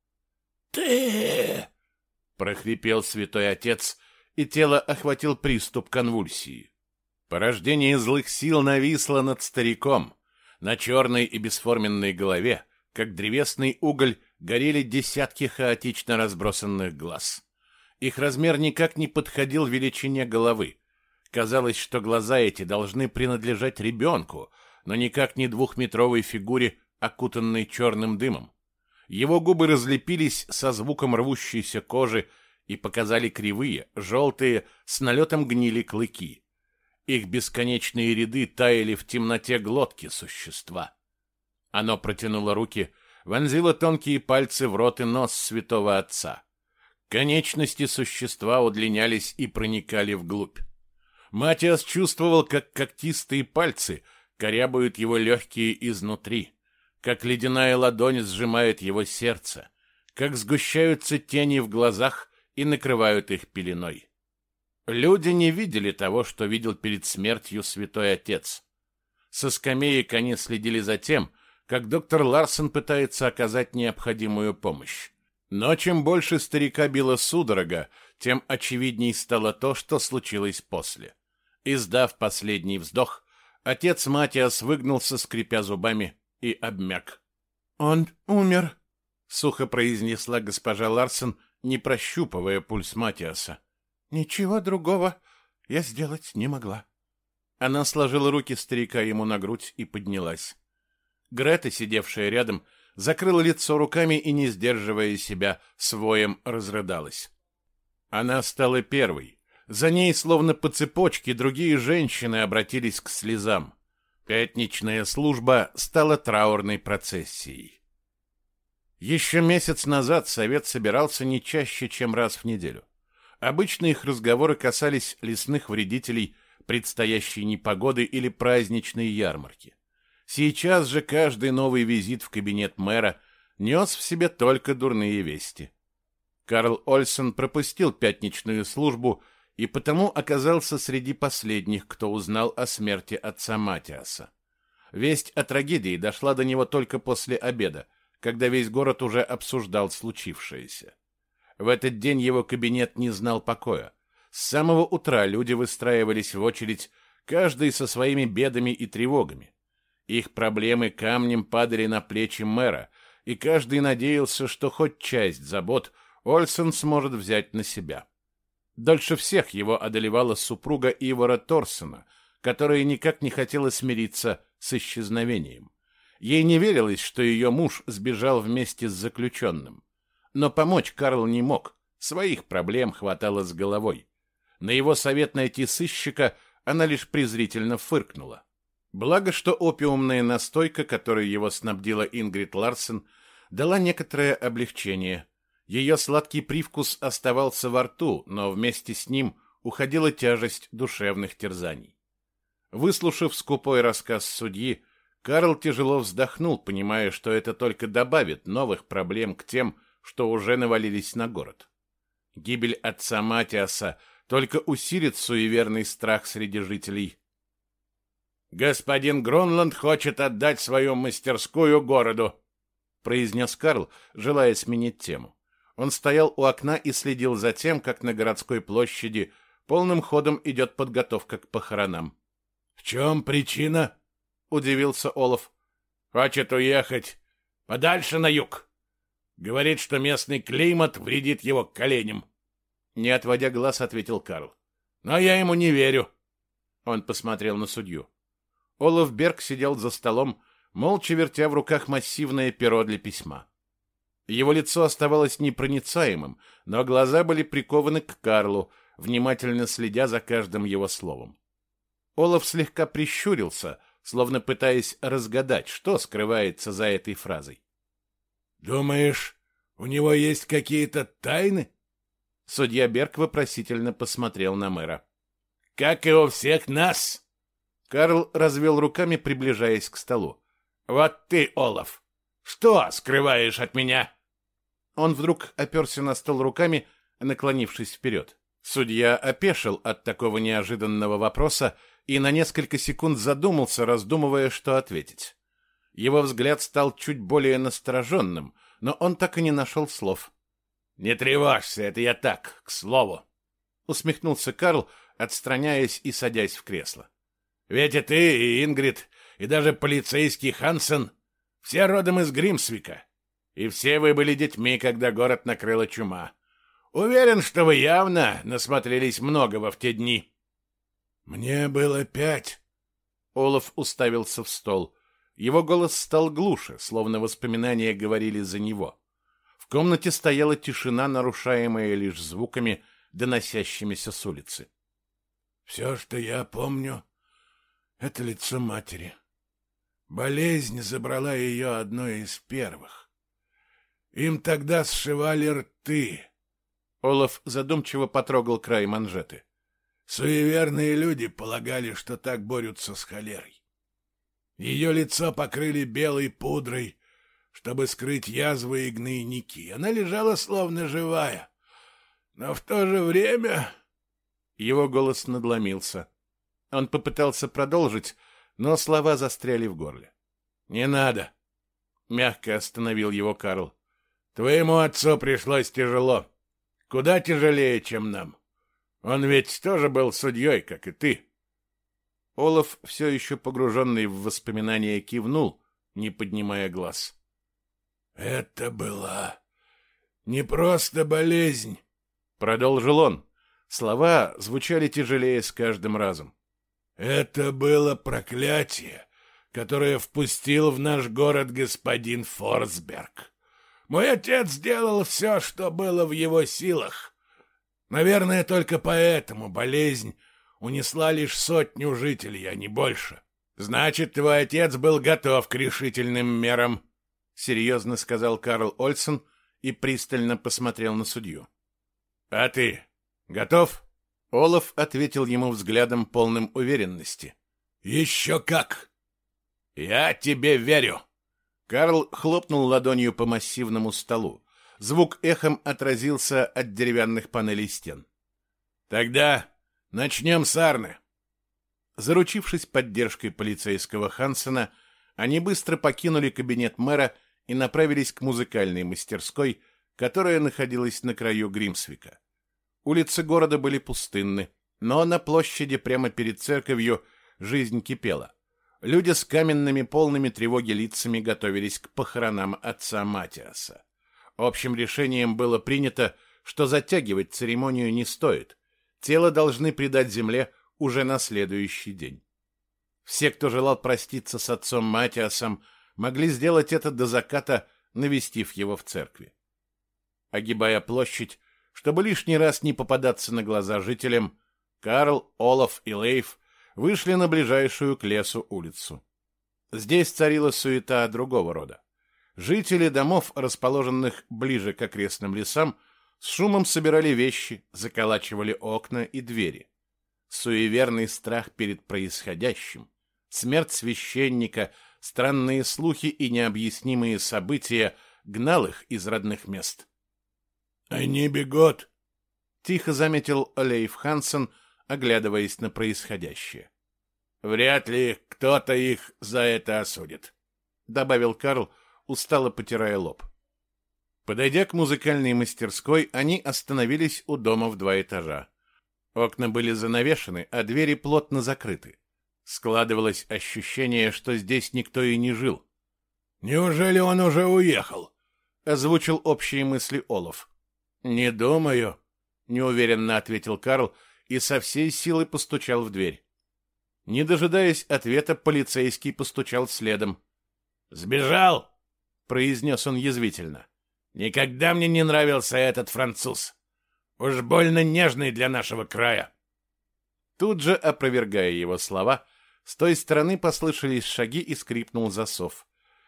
«Ты...» — прохрипел святой отец, и тело охватил приступ конвульсии. Порождение злых сил нависло над стариком. На черной и бесформенной голове, как древесный уголь, горели десятки хаотично разбросанных глаз. Их размер никак не подходил величине головы. Казалось, что глаза эти должны принадлежать ребенку, но никак не двухметровой фигуре окутанный черным дымом. Его губы разлепились со звуком рвущейся кожи и показали кривые, желтые, с налетом гнили клыки. Их бесконечные ряды таяли в темноте глотки существа. Оно протянуло руки, вонзило тонкие пальцы в рот и нос святого отца. Конечности существа удлинялись и проникали вглубь. Матиас чувствовал, как когтистые пальцы корябают его легкие изнутри, как ледяная ладонь сжимает его сердце, как сгущаются тени в глазах и накрывают их пеленой. Люди не видели того, что видел перед смертью святой отец. Со скамеек они следили за тем, как доктор Ларсон пытается оказать необходимую помощь. Но чем больше старика била судорога, тем очевидней стало то, что случилось после. Издав последний вздох, отец Матиас выгнулся, скрипя зубами, и обмяк. «Он умер», — сухо произнесла госпожа Ларсон, не прощупывая пульс Матиаса. «Ничего другого я сделать не могла». Она сложила руки старика ему на грудь и поднялась. Грета, сидевшая рядом, закрыла лицо руками и, не сдерживая себя, своем разрыдалась. Она стала первой. За ней, словно по цепочке, другие женщины обратились к слезам. Пятничная служба стала траурной процессией. Еще месяц назад совет собирался не чаще, чем раз в неделю. Обычно их разговоры касались лесных вредителей, предстоящей непогоды или праздничной ярмарки. Сейчас же каждый новый визит в кабинет мэра нес в себе только дурные вести. Карл Ольсен пропустил пятничную службу и потому оказался среди последних, кто узнал о смерти отца Матиаса. Весть о трагедии дошла до него только после обеда, когда весь город уже обсуждал случившееся. В этот день его кабинет не знал покоя. С самого утра люди выстраивались в очередь, каждый со своими бедами и тревогами. Их проблемы камнем падали на плечи мэра, и каждый надеялся, что хоть часть забот Ольсен сможет взять на себя. Дольше всех его одолевала супруга Ивара Торсона, которая никак не хотела смириться с исчезновением. Ей не верилось, что ее муж сбежал вместе с заключенным. Но помочь Карл не мог, своих проблем хватало с головой. На его совет найти сыщика она лишь презрительно фыркнула. Благо, что опиумная настойка, которой его снабдила Ингрид Ларсен, дала некоторое облегчение – ее сладкий привкус оставался во рту, но вместе с ним уходила тяжесть душевных терзаний. Выслушав скупой рассказ судьи, Карл тяжело вздохнул, понимая, что это только добавит новых проблем к тем, что уже навалились на город. Гибель отца Матиаса только усилит суеверный страх среди жителей. «Господин Гронланд хочет отдать свою мастерскую городу», — произнес Карл, желая сменить тему. Он стоял у окна и следил за тем, как на городской площади полным ходом идет подготовка к похоронам. — В чем причина? — удивился Олаф. — Хочет уехать подальше на юг. Говорит, что местный климат вредит его коленям. Не отводя глаз, ответил Карл. — Но я ему не верю. Он посмотрел на судью. Олаф Берг сидел за столом, молча вертя в руках массивное перо для письма. Его лицо оставалось непроницаемым, но глаза были прикованы к Карлу, внимательно следя за каждым его словом. Олаф слегка прищурился, словно пытаясь разгадать, что скрывается за этой фразой. «Думаешь, у него есть какие-то тайны?» Судья Берг вопросительно посмотрел на мэра. «Как и у всех нас!» Карл развел руками, приближаясь к столу. «Вот ты, Олаф, что скрываешь от меня?» Он вдруг оперся на стол руками, наклонившись вперед. Судья опешил от такого неожиданного вопроса и на несколько секунд задумался, раздумывая, что ответить. Его взгляд стал чуть более настороженным, но он так и не нашел слов. «Не тревожься, это я так, к слову», — усмехнулся Карл, отстраняясь и садясь в кресло. «Ведь и ты, и Ингрид, и даже полицейский Хансен все родом из Гримсвика. И все вы были детьми, когда город накрыла чума. Уверен, что вы явно насмотрелись многого в те дни. Мне было пять. Олаф уставился в стол. Его голос стал глуше, словно воспоминания говорили за него. В комнате стояла тишина, нарушаемая лишь звуками, доносящимися с улицы. «Все, что я помню, — это лицо матери. Болезнь забрала ее одной из первых. Им тогда сшивали рты». Олаф задумчиво потрогал край манжеты. Суеверные люди полагали, что так борются с холерой. Ее лицо покрыли белой пудрой, чтобы скрыть язвы и гнойники. Она лежала словно живая. Но в то же время... Его голос надломился. Он попытался продолжить, но слова застряли в горле. «Не надо!» — мягко остановил его Карл. «Твоему отцу пришлось тяжело. Куда тяжелее, чем нам. Он ведь тоже был судьей, как и ты. Олаф, все еще погруженный в воспоминания, кивнул, не поднимая глаз. «Это была не просто болезнь», — продолжил он. Слова звучали тяжелее с каждым разом. «Это было проклятие, которое впустил в наш город господин Форсберг. Мой отец сделал все, что было в его силах. Наверное, только поэтому болезнь унесла лишь сотню жителей, а не больше. Значит, твой отец был готов к решительным мерам, серьезно сказал Карл Ольсен и пристально посмотрел на судью. А ты готов? Олаф ответил ему взглядом полным уверенности. Еще как! Я тебе верю. Карл хлопнул ладонью по массивному столу. Звук эхом отразился от деревянных панелей стен. Тогда Начнем с Арны. Заручившись поддержкой полицейского Хансена, они быстро покинули кабинет мэра и направились к музыкальной мастерской, которая находилась на краю Гримсвика. Улицы города были пустынны, но на площади прямо перед церковью жизнь кипела. Люди с каменными полными тревоги лицами готовились к похоронам отца Матиаса. Общим решением было принято, что затягивать церемонию не стоит, Тело должны предать земле уже на следующий день. Все, кто желал проститься с отцом Матиасом, могли сделать это до заката, навестив его в церкви. Огибая площадь, чтобы лишний раз не попадаться на глаза жителям, Карл, Олаф и Лейф вышли на ближайшую к лесу улицу. Здесь царила суета другого рода. Жители домов, расположенных ближе к окрестным лесам, с шумом собирали вещи, заколачивали окна и двери. Суеверный страх перед происходящим, смерть священника, странные слухи и необъяснимые события гнал их из родных мест. «Они бегут!» — тихо заметил Лейф Хансен, оглядываясь на происходящее. «Вряд ли кто-то их за это осудит», — добавил Карл, устало потирая лоб. Подойдя к музыкальной мастерской, они остановились у дома в два этажа. Окна были занавешены, а двери плотно закрыты. Складывалось ощущение, что здесь никто и не жил. «Неужели он уже уехал?» — озвучил общие мысли Олаф. «Не думаю», — неуверенно ответил Карл и со всей силы постучал в дверь. Не дожидаясь ответа, полицейский постучал следом. «Сбежал!» — произнес он язвительно. Никогда мне не нравился этот француз. Уж больно нежный для нашего края. Тут же, опровергая его слова, с той стороны послышались шаги и скрипнул засов.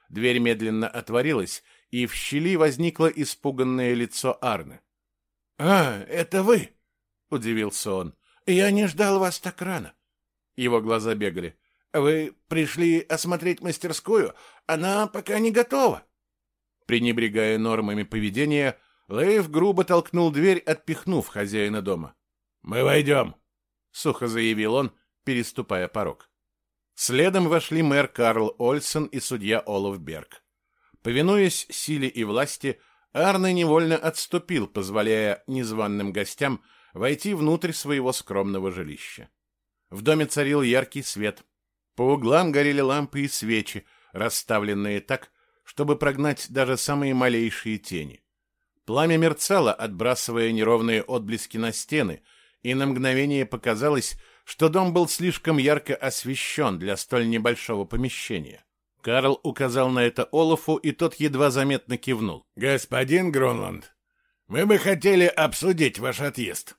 Дверь медленно отворилась, и в щели возникло испуганное лицо Арны. «А, это вы?» — удивился он. «Я не ждал вас так рано». Его глаза бегали. «Вы пришли осмотреть мастерскую? Она пока не готова». Пренебрегая нормами поведения, Лейв грубо толкнул дверь, отпихнув хозяина дома. «Мы войдем», — сухо заявил он, переступая порог. Следом вошли мэр Карл Ольсен и судья Олаф Берг. Повинуясь силе и власти, Арне невольно отступил, позволяя незваным гостям войти внутрь своего скромного жилища. В доме царил яркий свет. По углам горели лампы и свечи, расставленные так, чтобы прогнать даже самые малейшие тени. Пламя мерцало, отбрасывая неровные отблески на стены, и на мгновение показалось, что дом был слишком ярко освещен для столь небольшого помещения. Карл указал на это Олафу, и тот едва заметно кивнул. «Господин Гронланд, мы бы хотели обсудить ваш отъезд», —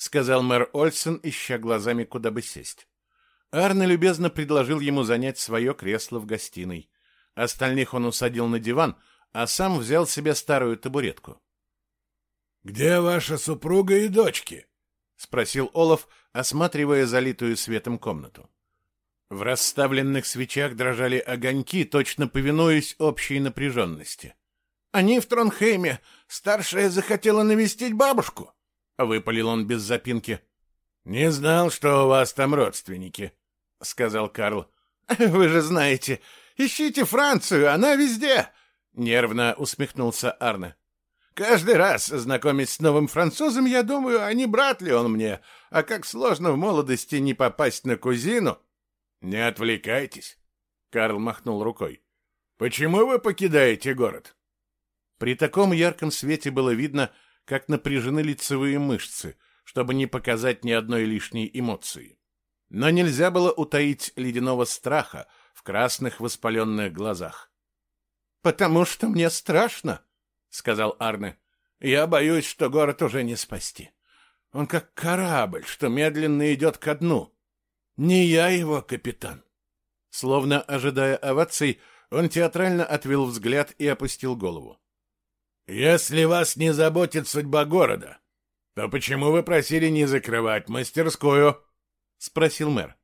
сказал мэр Ольсен, ища глазами, куда бы сесть. Арне любезно предложил ему занять свое кресло в гостиной. Остальных он усадил на диван, а сам взял себе старую табуретку. «Где ваша супруга и дочки?» — спросил Олаф, осматривая залитую светом комнату. В расставленных свечах дрожали огоньки, точно повинуясь общей напряженности. «Они в Тронхейме. Старшая захотела навестить бабушку», — выпалил он без запинки. «Не знал, что у вас там родственники», — сказал Карл. «Вы же знаете, ищите Францию, она везде», — нервно усмехнулся Арне. «Каждый раз, знакомясь с новым французом, я думаю, а не брат ли он мне, а как сложно в молодости не попасть на кузину». «Не отвлекайтесь», — Карл махнул рукой. «Почему вы покидаете город?» При таком ярком свете было видно, как напряжены лицевые мышцы, чтобы не показать ни одной лишней эмоции. Но нельзя было утаить ледяного страха в красных воспаленных глазах. «Потому что мне страшно», — сказал Арне. «Я боюсь, что город уже не спасти. Он как корабль, что медленно идет ко дну. Не я его капитан. Словно ожидая оваций, он театрально отвел взгляд и опустил голову. «Если вас не заботит судьба города, то почему вы просили не закрывать мастерскую?» — спросил мэр.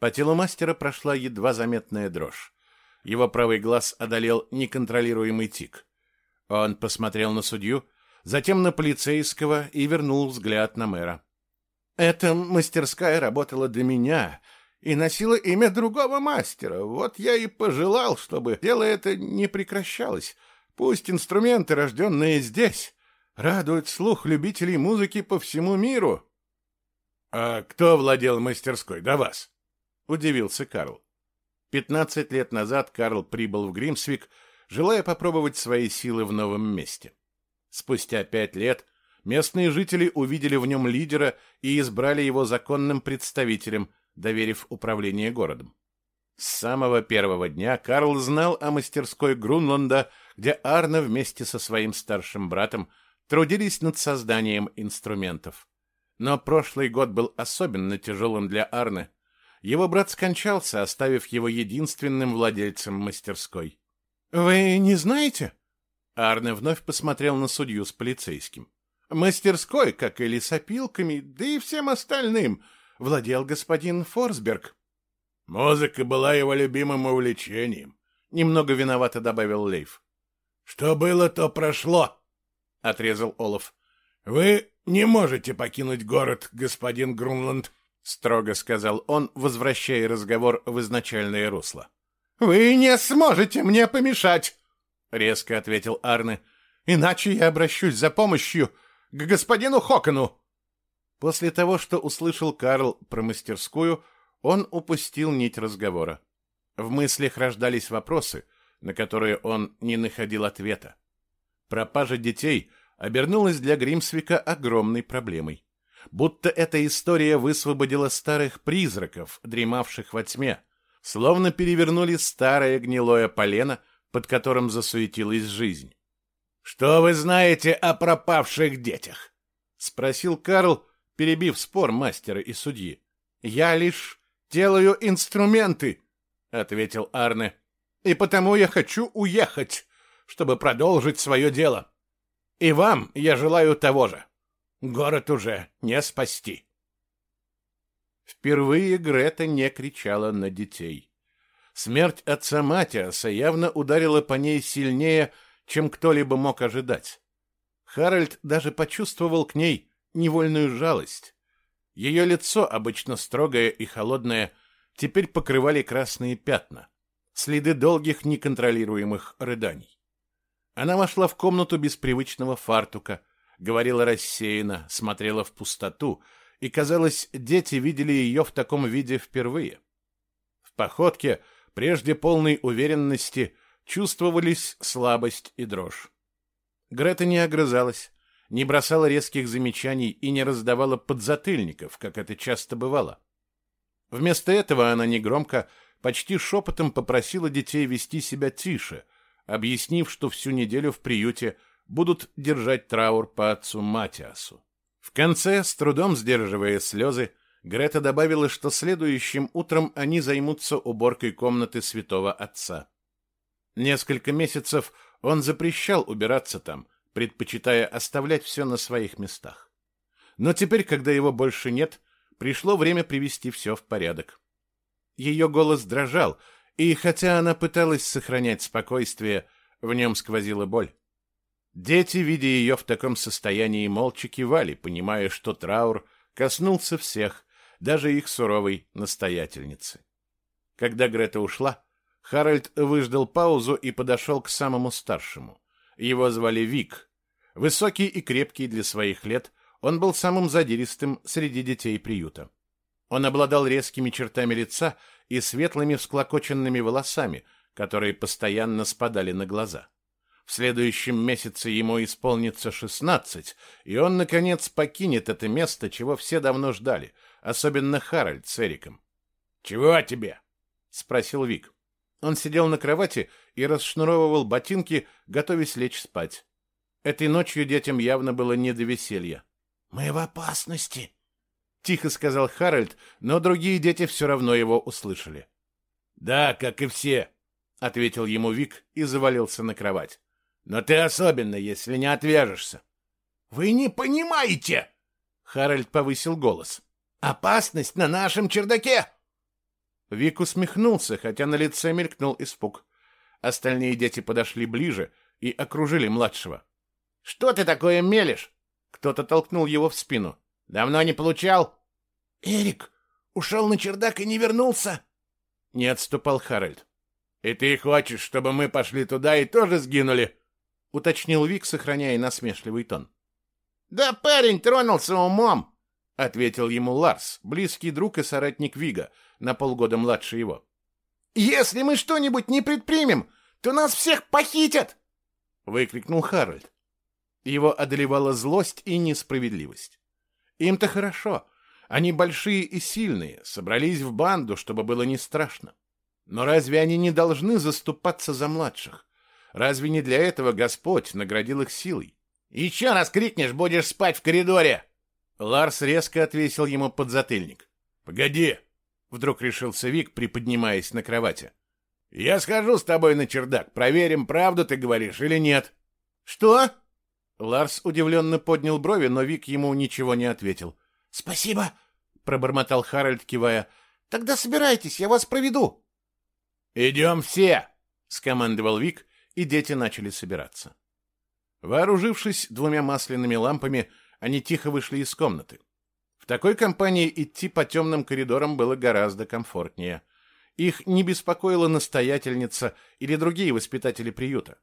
По телу мастера прошла едва заметная дрожь. Его правый глаз одолел неконтролируемый тик. Он посмотрел на судью, затем на полицейского и вернул взгляд на мэра. Эта мастерская работала до меня и носила имя другого мастера. Вот я и пожелал, чтобы дело это не прекращалось. Пусть инструменты, рожденные здесь, радуют слух любителей музыки по всему миру. — А кто владел мастерской до вас? — удивился Карл. Пятнадцать лет назад Карл прибыл в Гримсвик, желая попробовать свои силы в новом месте. Спустя пять лет Местные жители увидели в нем лидера и избрали его законным представителем, доверив управление городом. С самого первого дня Карл знал о мастерской Грунланда, где Арна вместе со своим старшим братом трудились над созданием инструментов. Но прошлый год был особенно тяжелым для Арны. Его брат скончался, оставив его единственным владельцем мастерской. «Вы не знаете?» Арне вновь посмотрел на судью с полицейским. Мастерской, как и лесопилками, да и всем остальным, владел господин Форсберг. Музыка была его любимым увлечением, немного виновато добавил Лейф. Что было, то прошло, отрезал Олаф. Вы не можете покинуть город, господин Грунланд, строго сказал он, возвращая разговор в изначальное русло. Вы не сможете мне помешать, резко ответил Арне. Иначе я обращусь за помощью к господину Хокону!» После того, что услышал Карл про мастерскую, он упустил нить разговора. В мыслях рождались вопросы, на которые он не находил ответа. Пропажа детей обернулась для Гримсвика огромной проблемой. Будто эта история высвободила старых призраков, дремавших во тьме, словно перевернули старое гнилое полено, под которым засуетилась жизнь. «Что вы знаете о пропавших детях?» — спросил Карл, перебив спор мастера и судьи. «Я лишь делаю инструменты», — ответил Арне. «И потому я хочу уехать, чтобы продолжить свое дело. И вам я желаю того же. Город уже не спасти». Впервые Грета не кричала на детей. Смерть отца Матиаса явно ударила по ней сильнее, чем кто-либо мог ожидать. Харальд даже почувствовал к ней невольную жалость. Ее лицо, обычно строгое и холодное, теперь покрывали красные пятна, следы долгих неконтролируемых рыданий. Она вошла в комнату без привычного фартука, говорила рассеянно, смотрела в пустоту, и, казалось, дети видели ее в таком виде впервые. В походке, прежде полной уверенности, чувствовались слабость и дрожь. Грета не огрызалась, не бросала резких замечаний и не раздавала подзатыльников, как это часто бывало. Вместо этого она негромко, почти шепотом попросила детей вести себя тише, объяснив, что всю неделю в приюте будут держать траур по отцу Матиасу. В конце, с трудом сдерживая слезы, Грета добавила, что следующим утром они займутся уборкой комнаты святого отца. Несколько месяцев он запрещал убираться там, предпочитая оставлять все на своих местах. Но теперь, когда его больше нет, пришло время привести все в порядок. Ее голос дрожал, и хотя она пыталась сохранять спокойствие, в нем сквозила боль. Дети, видя ее в таком состоянии, молча кивали, понимая, что траур коснулся всех, даже их суровой настоятельницы. Когда Грета ушла, Харальд выждал паузу и подошел к самому старшему. Его звали Вик. Высокий и крепкий для своих лет, он был самым задиристым среди детей приюта. Он обладал резкими чертами лица и светлыми всклокоченными волосами, которые постоянно спадали на глаза. В следующем месяце ему исполнится шестнадцать, и он, наконец, покинет это место, чего все давно ждали, особенно Харальд с Эриком. — Чего тебе? — спросил Вик. Он сидел на кровати и расшнуровывал ботинки, готовясь лечь спать. Этой ночью детям явно было не до веселья. «Мы в опасности», — тихо сказал Харальд, но другие дети все равно его услышали. «Да, как и все», — ответил ему Вик и завалился на кровать. «Но ты особенно, если не отвяжешься». «Вы не понимаете!» Харальд повысил голос. «Опасность на нашем чердаке!» Вик усмехнулся, хотя на лице мелькнул испуг. Остальные дети подошли ближе и окружили младшего. «Что ты такое мелешь?» Кто-то толкнул его в спину. «Давно не получал?» «Эрик ушел на чердак и не вернулся?» Не отступал Харальд. «И ты хочешь, чтобы мы пошли туда и тоже сгинули?» Уточнил Вик, сохраняя насмешливый тон. «Да парень тронулся умом!» — ответил ему Ларс, близкий друг и соратник Вига, на полгода младше его. «Если мы что-нибудь не предпримем, то нас всех похитят!» — выкрикнул Харальд. Его одолевала злость и несправедливость. Им-то хорошо. Они большие и сильные, собрались в банду, чтобы было не страшно. Но разве они не должны заступаться за младших? Разве не для этого Господь наградил их силой? «Еще раз крикнешь, будешь спать в коридоре!» Ларс резко отвесил ему подзатыльник. «Погоди!» — вдруг решился Вик, приподнимаясь на кровати. «Я схожу с тобой на чердак, проверим, правду ты говоришь или нет». «Что?» Ларс удивленно поднял брови, но Вик ему ничего не ответил. «Спасибо!» — пробормотал Харальд, кивая. «Тогда собирайтесь, я вас проведу!» «Идем все!» — скомандовал Вик, и дети начали собираться. Вооружившись двумя масляными лампами, они тихо вышли из комнаты. В такой компании идти по темным коридорам было гораздо комфортнее. Их не беспокоила настоятельница или другие воспитатели приюта.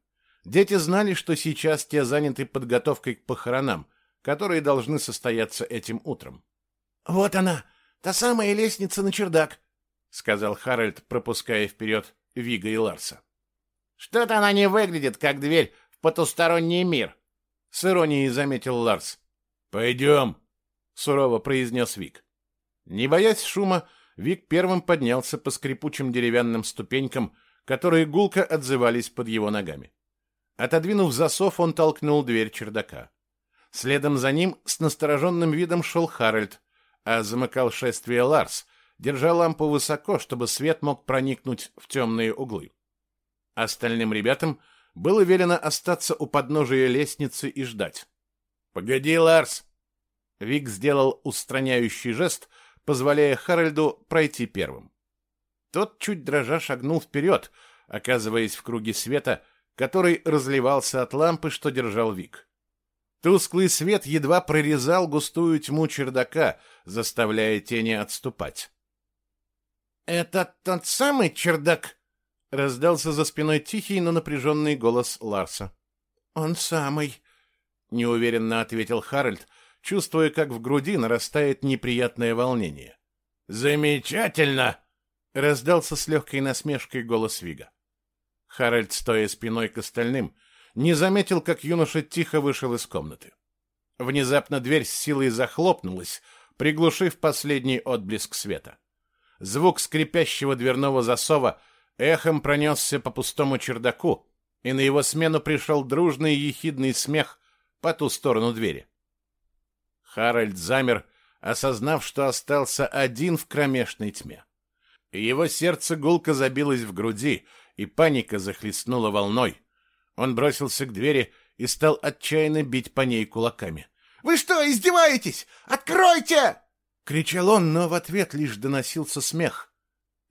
Дети знали, что сейчас те заняты подготовкой к похоронам, которые должны состояться этим утром. «Вот она, та самая лестница на чердак», — сказал Харальд, пропуская вперед Вига и Ларса. «Что-то она не выглядит, как дверь в потусторонний мир», — с иронией заметил Ларс. «Пойдем», — сурово произнес Вик. Не боясь шума, Вик первым поднялся по скрипучим деревянным ступенькам, которые гулко отзывались под его ногами. Отодвинув засов, он толкнул дверь чердака. Следом за ним с настороженным видом шел Харальд, а замыкал шествие Ларс, держа лампу высоко, чтобы свет мог проникнуть в темные углы. Остальным ребятам было велено остаться у подножия лестницы и ждать. «Погоди, Ларс!» Вик сделал устраняющий жест, позволяя Харальду пройти первым. Тот, чуть дрожа, шагнул вперед, оказываясь в круге света, который разливался от лампы, что держал Вик. Тусклый свет едва прорезал густую тьму чердака, заставляя тени отступать. «Это тот самый чердак?» — раздался за спиной тихий, но напряженный голос Ларса. «Он самый», — неуверенно ответил Харальд, чувствуя, как в груди нарастает неприятное волнение. «Замечательно!» — раздался с легкой насмешкой голос Вига. Харальд, стоя спиной к остальным, не заметил, как юноша тихо вышел из комнаты. Внезапно дверь с силой захлопнулась, приглушив последний отблеск света. звук скрипящего дверного засова эхом пронесся по пустому чердаку, и на его смену пришел дружный ехидный смех по ту сторону двери. Харальд замер, осознав, что остался один в кромешной тьме. Его сердце гулко забилось в груди, и паника захлестнула волной. Он бросился к двери и стал отчаянно бить по ней кулаками. «Вы что, издеваетесь? Откройте!» — кричал он, но в ответ лишь доносился смех.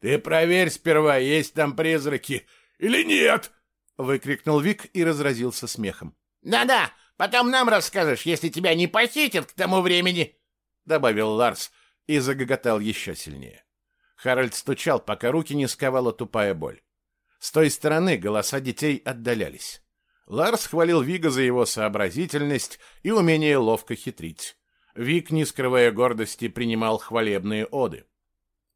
«Ты проверь сперва, есть там призраки или нет!» — выкрикнул Вик и разразился смехом. «Да-да, потом нам расскажешь, если тебя не похитят к тому времени!» — добавил Ларс и загоготал еще сильнее. Харальд стучал, пока руки не сковала тупая боль. С той стороны голоса детей отдалялись. Ларс хвалил Вига за его сообразительность и умение ловко хитрить. Вик, не скрывая гордости, принимал хвалебные оды.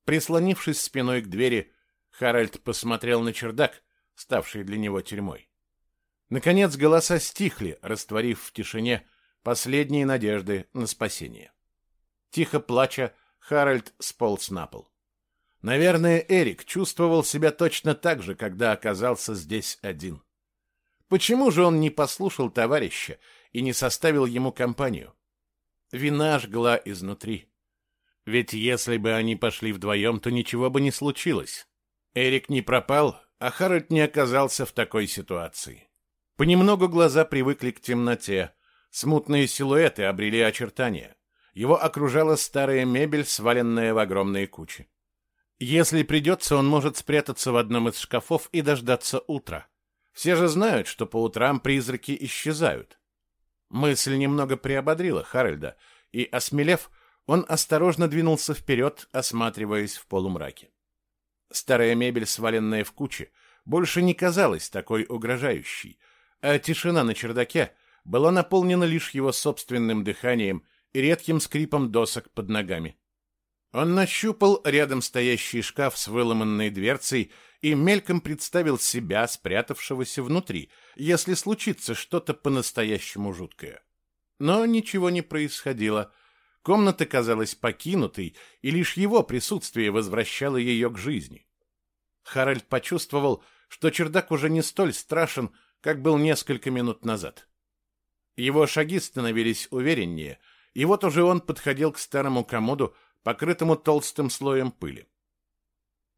Прислонившись спиной к двери, Харальд посмотрел на чердак, ставший для него тюрьмой. Наконец голоса стихли, растворив в тишине последние надежды на спасение. Тихо плача, Харальд сполз на пол. Наверное, Эрик чувствовал себя точно так же, когда оказался здесь один. Почему же он не послушал товарища и не составил ему компанию? Вина жгла изнутри. Ведь если бы они пошли вдвоем, то ничего бы не случилось. Эрик не пропал, а Харальд не оказался в такой ситуации. Понемногу глаза привыкли к темноте, смутные силуэты обрели очертания. Его окружала старая мебель, сваленная в огромные кучи. Если придется, он может спрятаться в одном из шкафов и дождаться утра. Все же знают, что по утрам призраки исчезают. Мысль немного приободрила Харальда, и, осмелев, он осторожно двинулся вперед, осматриваясь в полумраке. Старая мебель, сваленная в куче, больше не казалась такой угрожающей, а тишина на чердаке была наполнена лишь его собственным дыханием и редким скрипом досок под ногами. Он нащупал рядом стоящий шкаф с выломанной дверцей и мельком представил себя, спрятавшегося внутри, если случится что-то по-настоящему жуткое. Но ничего не происходило. Комната казалась покинутой, и лишь его присутствие возвращало ее к жизни. Харальд почувствовал, что чердак уже не столь страшен, как был несколько минут назад. Его шаги становились увереннее, и вот уже он подходил к старому комоду, покрытому толстым слоем пыли.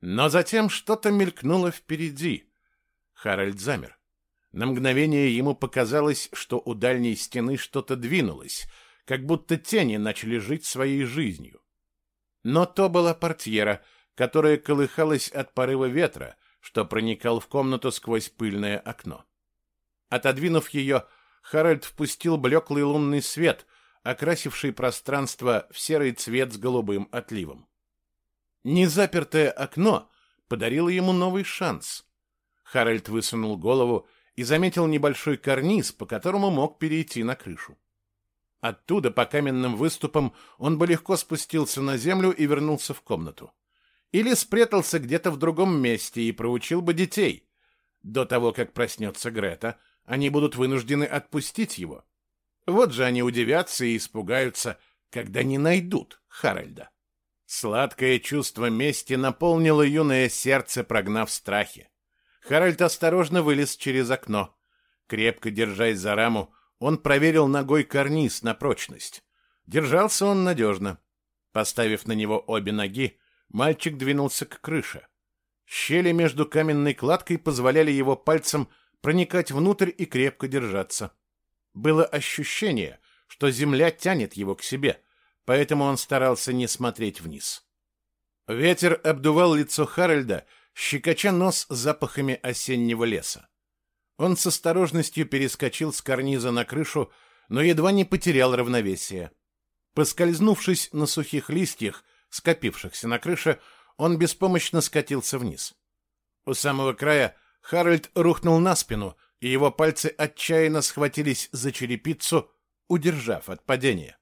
Но затем что-то мелькнуло впереди. Харальд замер. На мгновение ему показалось, что у дальней стены что-то двинулось, как будто тени начали жить своей жизнью. Но то была портьера, которая колыхалась от порыва ветра, что проникал в комнату сквозь пыльное окно. Отодвинув ее, Харальд впустил блеклый лунный свет, окрасивший пространство в серый цвет с голубым отливом. Незапертое окно подарило ему новый шанс. Харальд высунул голову и заметил небольшой карниз, по которому мог перейти на крышу. Оттуда по каменным выступам он бы легко спустился на землю и вернулся в комнату. Или спрятался где-то в другом месте и проучил бы детей. До того, как проснется Грета, они будут вынуждены отпустить его. Вот же они удивятся и испугаются, когда не найдут Харальда. Сладкое чувство мести наполнило юное сердце, прогнав страхи. Харальд осторожно вылез через окно. Крепко держась за раму, он проверил ногой карниз на прочность. Держался он надежно. Поставив на него обе ноги, мальчик двинулся к крыше. Щели между каменной кладкой позволяли его пальцам проникать внутрь и крепко держаться. Было ощущение, что земля тянет его к себе, поэтому он старался не смотреть вниз. Ветер обдувал лицо Харальда, щекоча нос запахами осеннего леса. Он с осторожностью перескочил с карниза на крышу, но едва не потерял равновесие. Поскользнувшись на сухих листьях, скопившихся на крыше, он беспомощно скатился вниз. У самого края Харальд рухнул на спину, и его пальцы отчаянно схватились за черепицу, удержав от падения.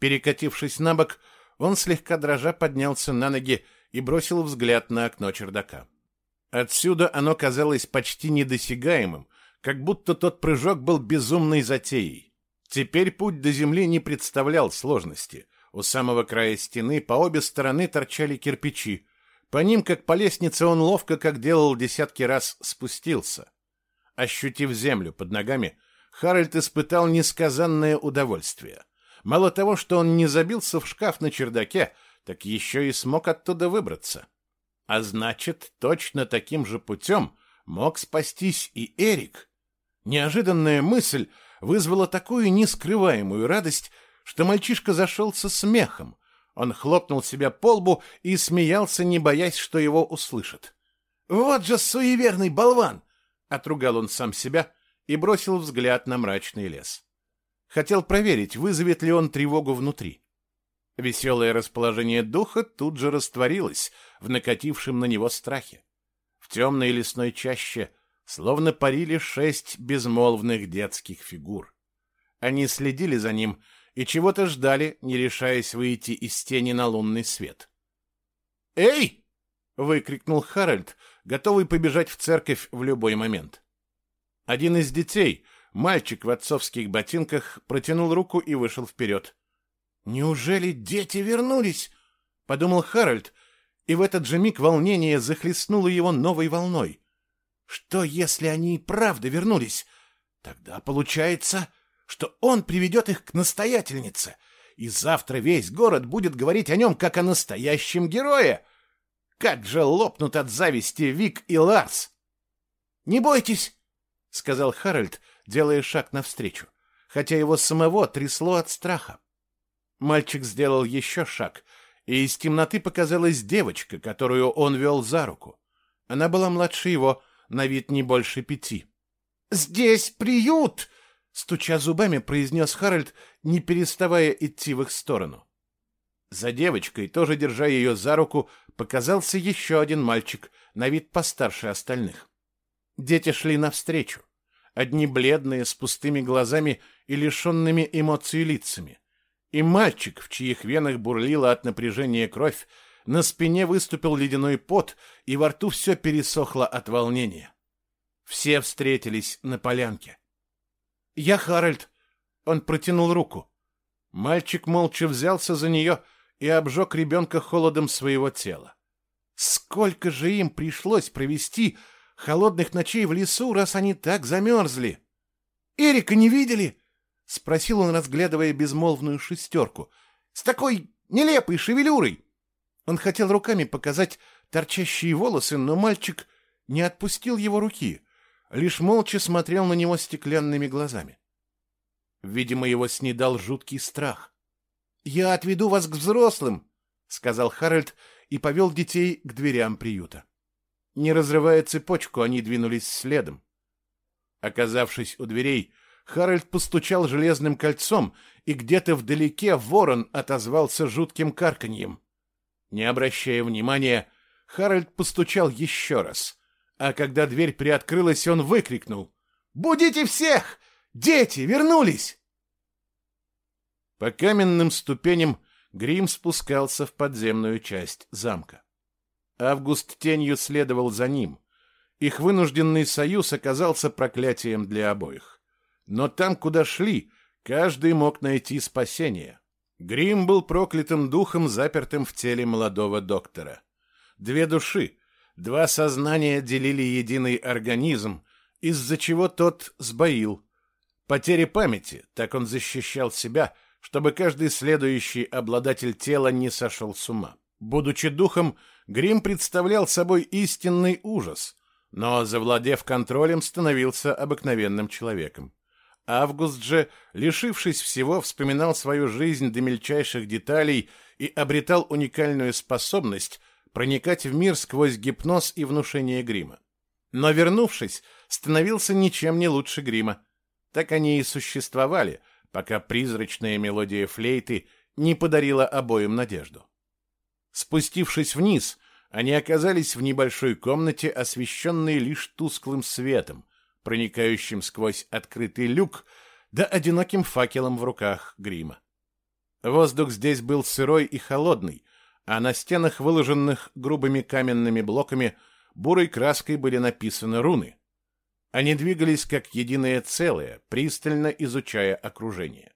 Перекатившись на бок, он слегка дрожа поднялся на ноги и бросил взгляд на окно чердака. Отсюда оно казалось почти недосягаемым, как будто тот прыжок был безумной затеей. Теперь путь до земли не представлял сложности. У самого края стены по обе стороны торчали кирпичи. По ним, как по лестнице, он ловко, как делал десятки раз, спустился. Ощутив землю под ногами, Харальд испытал несказанное удовольствие. Мало того, что он не забился в шкаф на чердаке, так еще и смог оттуда выбраться. А значит, точно таким же путем мог спастись и Эрик. Неожиданная мысль вызвала такую нескрываемую радость, что мальчишка зашел со смехом. Он хлопнул себя по лбу и смеялся, не боясь, что его услышат. «Вот же суеверный болван!» — отругал он сам себя и бросил взгляд на мрачный лес. Хотел проверить, вызовет ли он тревогу внутри. Веселое расположение духа тут же растворилось в накатившем на него страхе. В темной лесной чаще словно парили шесть безмолвных детских фигур. Они следили за ним и чего-то ждали, не решаясь выйти из тени на лунный свет. «Эй!» — выкрикнул Харальд, готовый побежать в церковь в любой момент. Один из детей, мальчик в отцовских ботинках, протянул руку и вышел вперед. «Неужели дети вернулись?» — подумал Харальд, и в этот же миг волнение захлестнуло его новой волной. «Что, если они и правда вернулись? Тогда получается, что он приведет их к настоятельнице, и завтра весь город будет говорить о нем как о настоящем герое. Как же лопнут от зависти Вик и Ларс!» «Не бойтесь!» — сказал Харальд, делая шаг навстречу, хотя его самого трясло от страха. Мальчик сделал еще шаг, и из темноты показалась девочка, которую он вел за руку. Она была младше его, на вид не больше пяти. «Здесь приют!» — стуча зубами, произнес Харальд, не переставая идти в их сторону. За девочкой, тоже держа ее за руку, показался еще один мальчик, на вид постарше остальных. Дети шли навстречу одни бледные, с пустыми глазами и лишенными эмоций лицами. И мальчик, в чьих венах бурлила от напряжения кровь, на спине выступил ледяной пот, и во рту все пересохло от волнения. Все встретились на полянке. «Я Харальд!» Он протянул руку. Мальчик молча взялся за нее и обжег ребенка холодом своего тела. Сколько же им пришлось провести холодных ночей в лесу, раз они так замерзли. «Эрика не видели?» — спросил он, разглядывая безмолвную шестерку. «С такой нелепой шевелюрой!» Он хотел руками показать торчащие волосы, но мальчик не отпустил его руки, лишь молча смотрел на него стеклянными глазами. Видимо, его снедал жуткий страх. «Я отведу вас к взрослым», — сказал Харальд и повел детей к дверям приюта. Не разрывая цепочку, они двинулись следом. Оказавшись у дверей, Харальд постучал железным кольцом, и где-то вдалеке ворон отозвался жутким карканьем. Не обращая внимания, Харальд постучал еще раз, а когда дверь приоткрылась, он выкрикнул «Будите всех! Дети вернулись!» По каменным ступеням Грим спускался в подземную часть замка. Август тенью следовал за ним. Их вынужденный союз оказался проклятием для обоих. Но там, куда шли, каждый мог найти спасение. Грим был проклятым духом, запертым в теле молодого доктора. Две души, два сознания делили единый организм, из-за чего тот сбоил. Потеря памяти, так он защищал себя, чтобы каждый следующий обладатель тела не сошел с ума. Будучи духом, Грим представлял собой истинный ужас, но, завладев контролем, становился обыкновенным человеком. Август же, лишившись всего, вспоминал свою жизнь до мельчайших деталей и обретал уникальную способность проникать в мир сквозь гипноз и внушение грима. Но, вернувшись, становился ничем не лучше грима. Так они и существовали, пока призрачная мелодия флейты не подарила обоим надежду. Спустившись вниз, они оказались в небольшой комнате, освещенной лишь тусклым светом, проникающим сквозь открытый люк, да одиноким факелом в руках грима. Воздух здесь был сырой и холодный, а на стенах, выложенных грубыми каменными блоками, бурой краской были написаны руны. Они двигались как единое целое, пристально изучая окружение.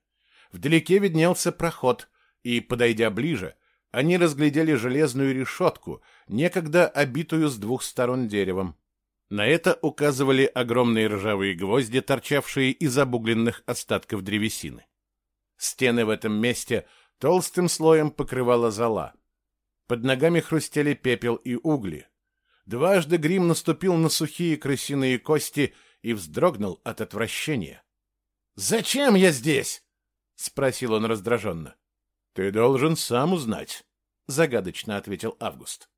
Вдалеке виднелся проход, и, подойдя ближе, они разглядели железную решетку, некогда обитую с двух сторон деревом. На это указывали огромные ржавые гвозди, торчавшие из обугленных остатков древесины. Стены в этом месте толстым слоем покрывала зола. Под ногами хрустели пепел и угли. Дважды грим наступил на сухие крысиные кости и вздрогнул от отвращения. «Зачем я здесь?» — спросил он раздраженно. «Ты должен сам узнать», — загадочно ответил Август.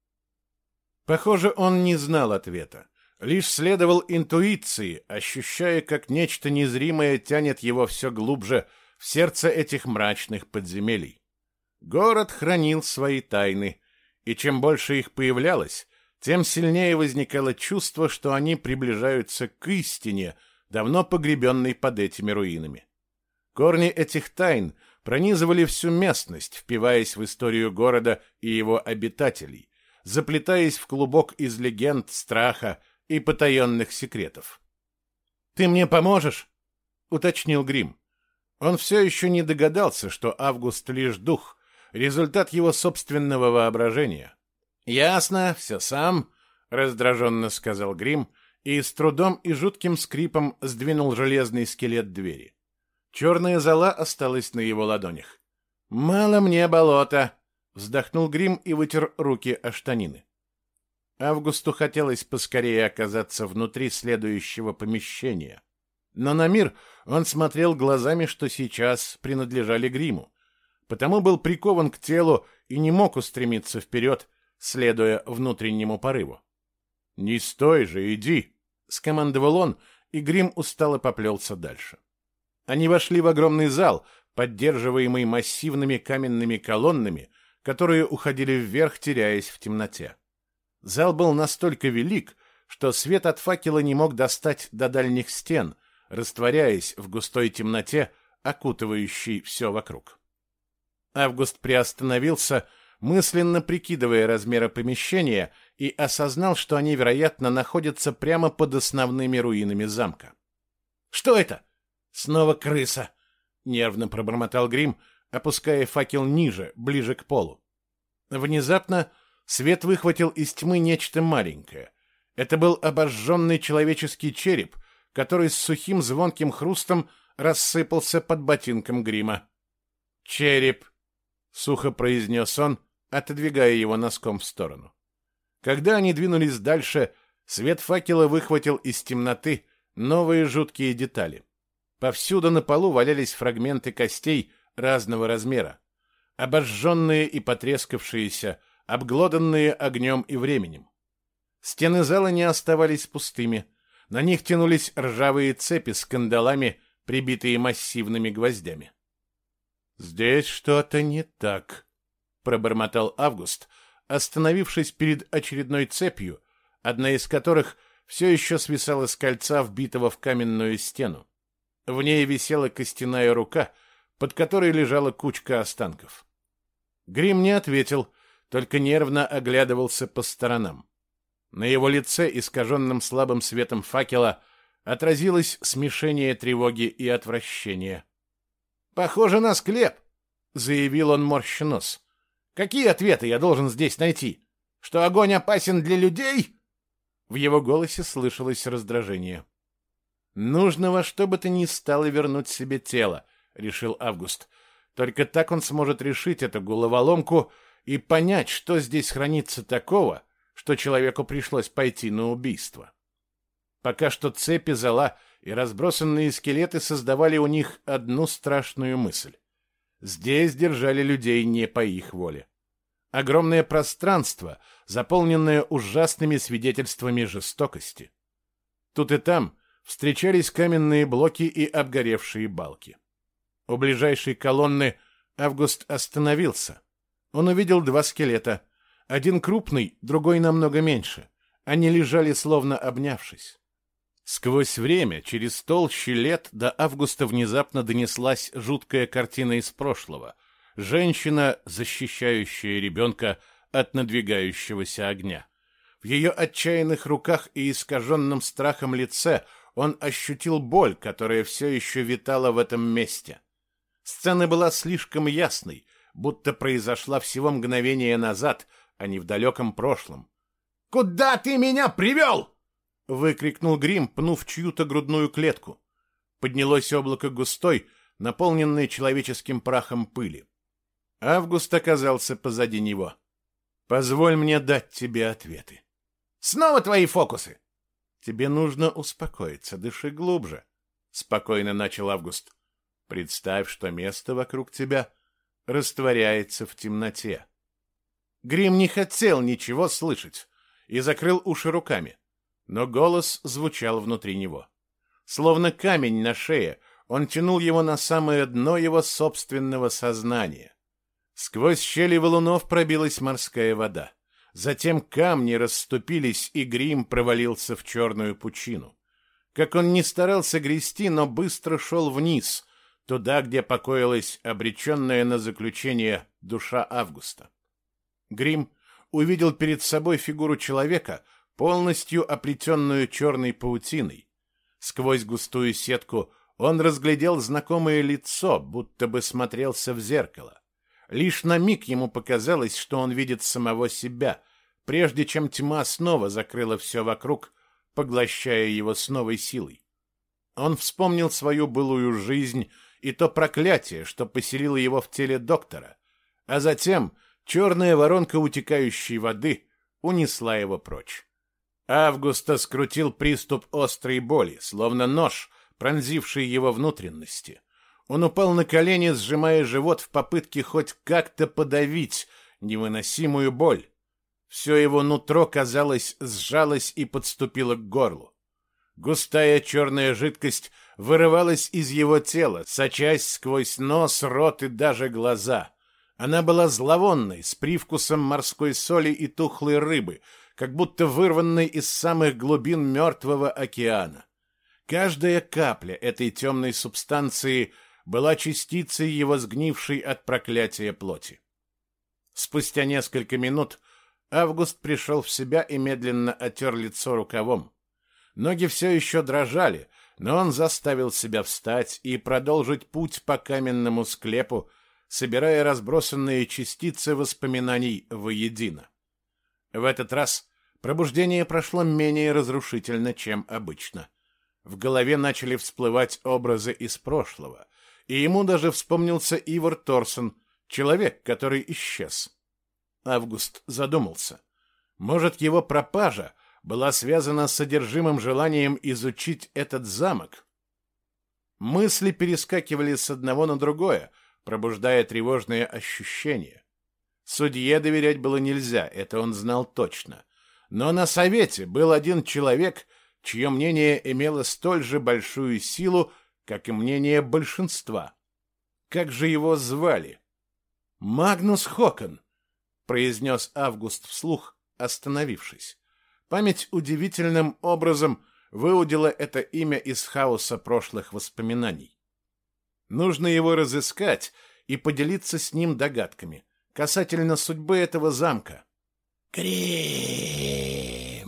Похоже, он не знал ответа, лишь следовал интуиции, ощущая, как нечто незримое тянет его все глубже в сердце этих мрачных подземелий. Город хранил свои тайны, и чем больше их появлялось, тем сильнее возникало чувство, что они приближаются к истине, давно погребенной под этими руинами. Корни этих тайн пронизывали всю местность, впиваясь в историю города и его обитателей, заплетаясь в клубок из легенд, страха и потаенных секретов. «Ты мне поможешь?» — уточнил Грим. Он все еще не догадался, что Август лишь дух, результат его собственного воображения. «Ясно, все сам», — раздраженно сказал Грим и с трудом и жутким скрипом сдвинул железный скелет двери. Черная зола осталась на его ладонях. «Мало мне болота!» — вздохнул Грим и вытер руки о штанины. Августу хотелось поскорее оказаться внутри следующего помещения. Но на мир он смотрел глазами, что сейчас принадлежали Гриму, потому был прикован к телу и не мог устремиться вперед, следуя внутреннему порыву. «Не стой же, иди!» — скомандовал он, и Грим устало поплелся дальше. Они вошли в огромный зал, поддерживаемый массивными каменными колоннами, которые уходили вверх, теряясь в темноте. Зал был настолько велик, что свет от факела не мог достать до дальних стен, растворяясь в густой темноте, окутывающей все вокруг. Август приостановился, мысленно прикидывая размеры помещения, и осознал, что они, вероятно, находятся прямо под основными руинами замка. «Что это?» Снова крыса, нервно пробормотал Грим, опуская факел ниже, ближе к полу. Внезапно свет выхватил из тьмы нечто маленькое. Это был обожженный человеческий череп, который с сухим звонким хрустом рассыпался под ботинком Грима. «Череп!» — сухо произнес он, отодвигая его носком в сторону. Когда они двинулись дальше, свет факела выхватил из темноты новые жуткие детали. Повсюду на полу валялись фрагменты костей разного размера, обожженные и потрескавшиеся, обглоданные огнем и временем. Стены зала не оставались пустыми, на них тянулись ржавые цепи с кандалами, прибитые массивными гвоздями. «Здесь что-то не так», — пробормотал Август, остановившись перед очередной цепью, одна из которых все еще свисала с кольца, вбитого в каменную стену. В ней висела костяная рука, под которой лежала кучка останков. Грим не ответил, только нервно оглядывался по сторонам. На его лице, искаженном слабым светом факела, отразилось смешение тревоги и отвращения. «Похоже на склеп», — заявил он морщенос. «Какие ответы я должен здесь найти? Что огонь опасен для людей?» В его голосе слышалось раздражение. Нужно во что бы то ни стало вернуть себе тело, решил Август. Только так он сможет решить эту головоломку и понять, что здесь хранится такого, что человеку пришлось пойти на убийство. Пока что цепи зала и разбросанные скелеты создавали у них одну страшную мысль. Здесь держали людей не по их воле. Огромное пространство, заполненное ужасными свидетельствами жестокости. Тут и там встречались каменные блоки и обгоревшие балки. У ближайшей колонны Август остановился. Он увидел два скелета. Один крупный, другой намного меньше. Они лежали словно обнявшись. Сквозь время, через толщи лет, до Августа внезапно донеслась жуткая картина из прошлого. Женщина, защищающая ребенка от надвигающегося огня. В ее отчаянных руках и искаженном страхом лице – он ощутил боль, которая все еще витала в этом месте. Сцена была слишком ясной, будто произошла всего мгновение назад, а не в далеком прошлом. «Куда ты меня привел?» — выкрикнул Грим, пнув чью-то грудную клетку. Поднялось облако густой, наполненной человеческим прахом пыли. Август оказался позади него. «Позволь мне дать тебе ответы». «Снова твои фокусы!» «Тебе нужно успокоиться, дыши глубже», — спокойно начал Август. «Представь, что место вокруг тебя растворяется в темноте». Грим не хотел ничего слышать и закрыл уши руками, но голос звучал внутри него. Словно камень на шее, он тянул его на самое дно его собственного сознания. Сквозь щели валунов пробилась морская вода. Затем камни расступились, и грим провалился в черную пучину. Как он не старался грести, но быстро шел вниз, туда, где покоилась обреченная на заключение душа Августа. Грим увидел перед собой фигуру человека, полностью оплетенную черной паутиной. Сквозь густую сетку он разглядел знакомое лицо, будто бы смотрелся в зеркало. Лишь на миг ему показалось, что он видит самого себя, прежде чем тьма снова закрыла все вокруг, поглощая его с новой силой. Он вспомнил свою былую жизнь и то проклятие, что поселило его в теле доктора, а затем черная воронка утекающей воды унесла его прочь. Августа скрутил приступ острой боли, словно нож, пронзивший его внутренности. Он упал на колени, сжимая живот в попытке хоть как-то подавить невыносимую боль. Все его нутро, казалось, сжалось и подступило к горлу. Густая черная жидкость вырывалась из его тела, сочась сквозь нос, рот и даже глаза. Она была зловонной, с привкусом морской соли и тухлой рыбы, как будто вырванной из самых глубин мертвого океана. Каждая капля этой темной субстанции была частицей его сгнившей от проклятия плоти. Спустя несколько минут Август пришел в себя и медленно отер лицо рукавом. Ноги все еще дрожали, но он заставил себя встать и продолжить путь по каменному склепу, собирая разбросанные частицы воспоминаний воедино. В этот раз пробуждение прошло менее разрушительно, чем обычно. В голове начали всплывать образы из прошлого, и ему даже вспомнился Ивар Торсон, человек, который исчез. Август задумался. Может, его пропажа была связана с содержимым желанием изучить этот замок? Мысли перескакивали с одного на другое, пробуждая тревожные ощущения. Судье доверять было нельзя, это он знал точно. Но на совете был один человек, чье мнение имело столь же большую силу, как и мнение большинства. Как же его звали? Магнус Хокон, произнес Август вслух, остановившись. Память удивительным образом выудила это имя из хаоса прошлых воспоминаний. Нужно его разыскать и поделиться с ним догадками касательно судьбы этого замка. Крем!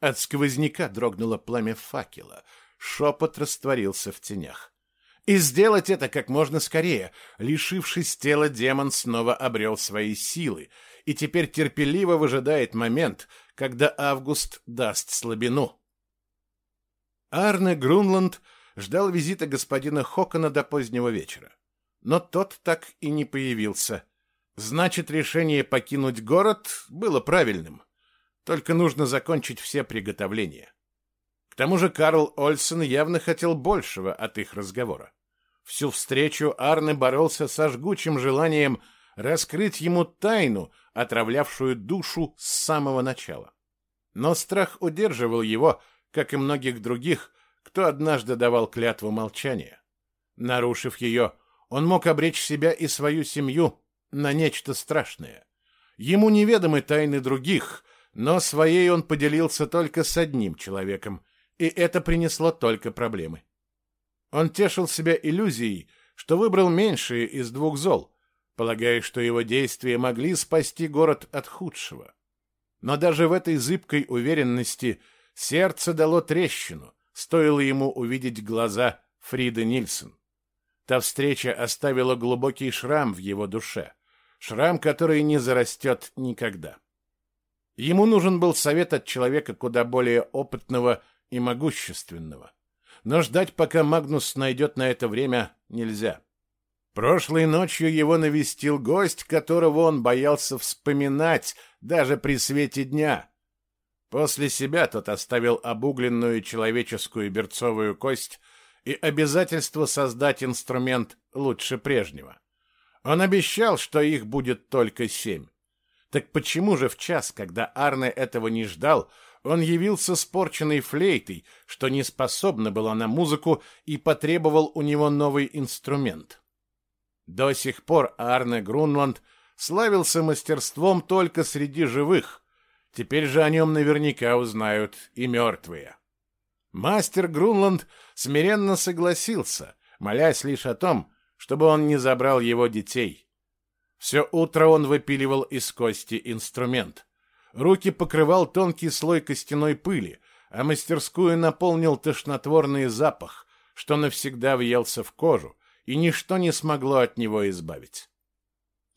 От сквозняка дрогнуло пламя факела. Шепот растворился в тенях. И сделать это как можно скорее. Лишившись тела, демон снова обрел свои силы и теперь терпеливо выжидает момент, когда Август даст слабину. Арне Грунланд ждал визита господина Хокона до позднего вечера. Но тот так и не появился. Значит, решение покинуть город было правильным. Только нужно закончить все приготовления. К тому же Карл Ольсен явно хотел большего от их разговора. Всю встречу Арне боролся со жгучим желанием раскрыть ему тайну, отравлявшую душу с самого начала. Но страх удерживал его, как и многих других, кто однажды давал клятву молчания. Нарушив ее, он мог обречь себя и свою семью на нечто страшное. Ему неведомы тайны других, но своей он поделился только с одним человеком, и это принесло только проблемы. Он тешил себя иллюзией, что выбрал меньшее из двух зол, полагая, что его действия могли спасти город от худшего. Но даже в этой зыбкой уверенности сердце дало трещину, стоило ему увидеть глаза Фриды Нильсон. Та встреча оставила глубокий шрам в его душе. Шрам, который не зарастет никогда. Ему нужен был совет от человека куда более опытного и могущественного. Но ждать, пока Магнус найдет на это время, нельзя. Прошлой ночью его навестил гость, которого он боялся вспоминать даже при свете дня. После себя тот оставил обугленную человеческую берцовую кость и обязательство создать инструмент лучше прежнего. Он обещал, что их будет только семь. Так почему же в час, когда Арне этого не ждал, он явился с порченной флейтой, что не способна была на музыку, и потребовал у него новый инструмент? До сих пор Арне Грунланд славился мастерством только среди живых. Теперь же о нем наверняка узнают и мертвые. Мастер Грунланд смиренно согласился, молясь лишь о том, чтобы он не забрал его детей. Все утро он выпиливал из кости инструмент. Руки покрывал тонкий слой костяной пыли, а мастерскую наполнил тошнотворный запах, что навсегда въелся в кожу, и ничто не смогло от него избавить.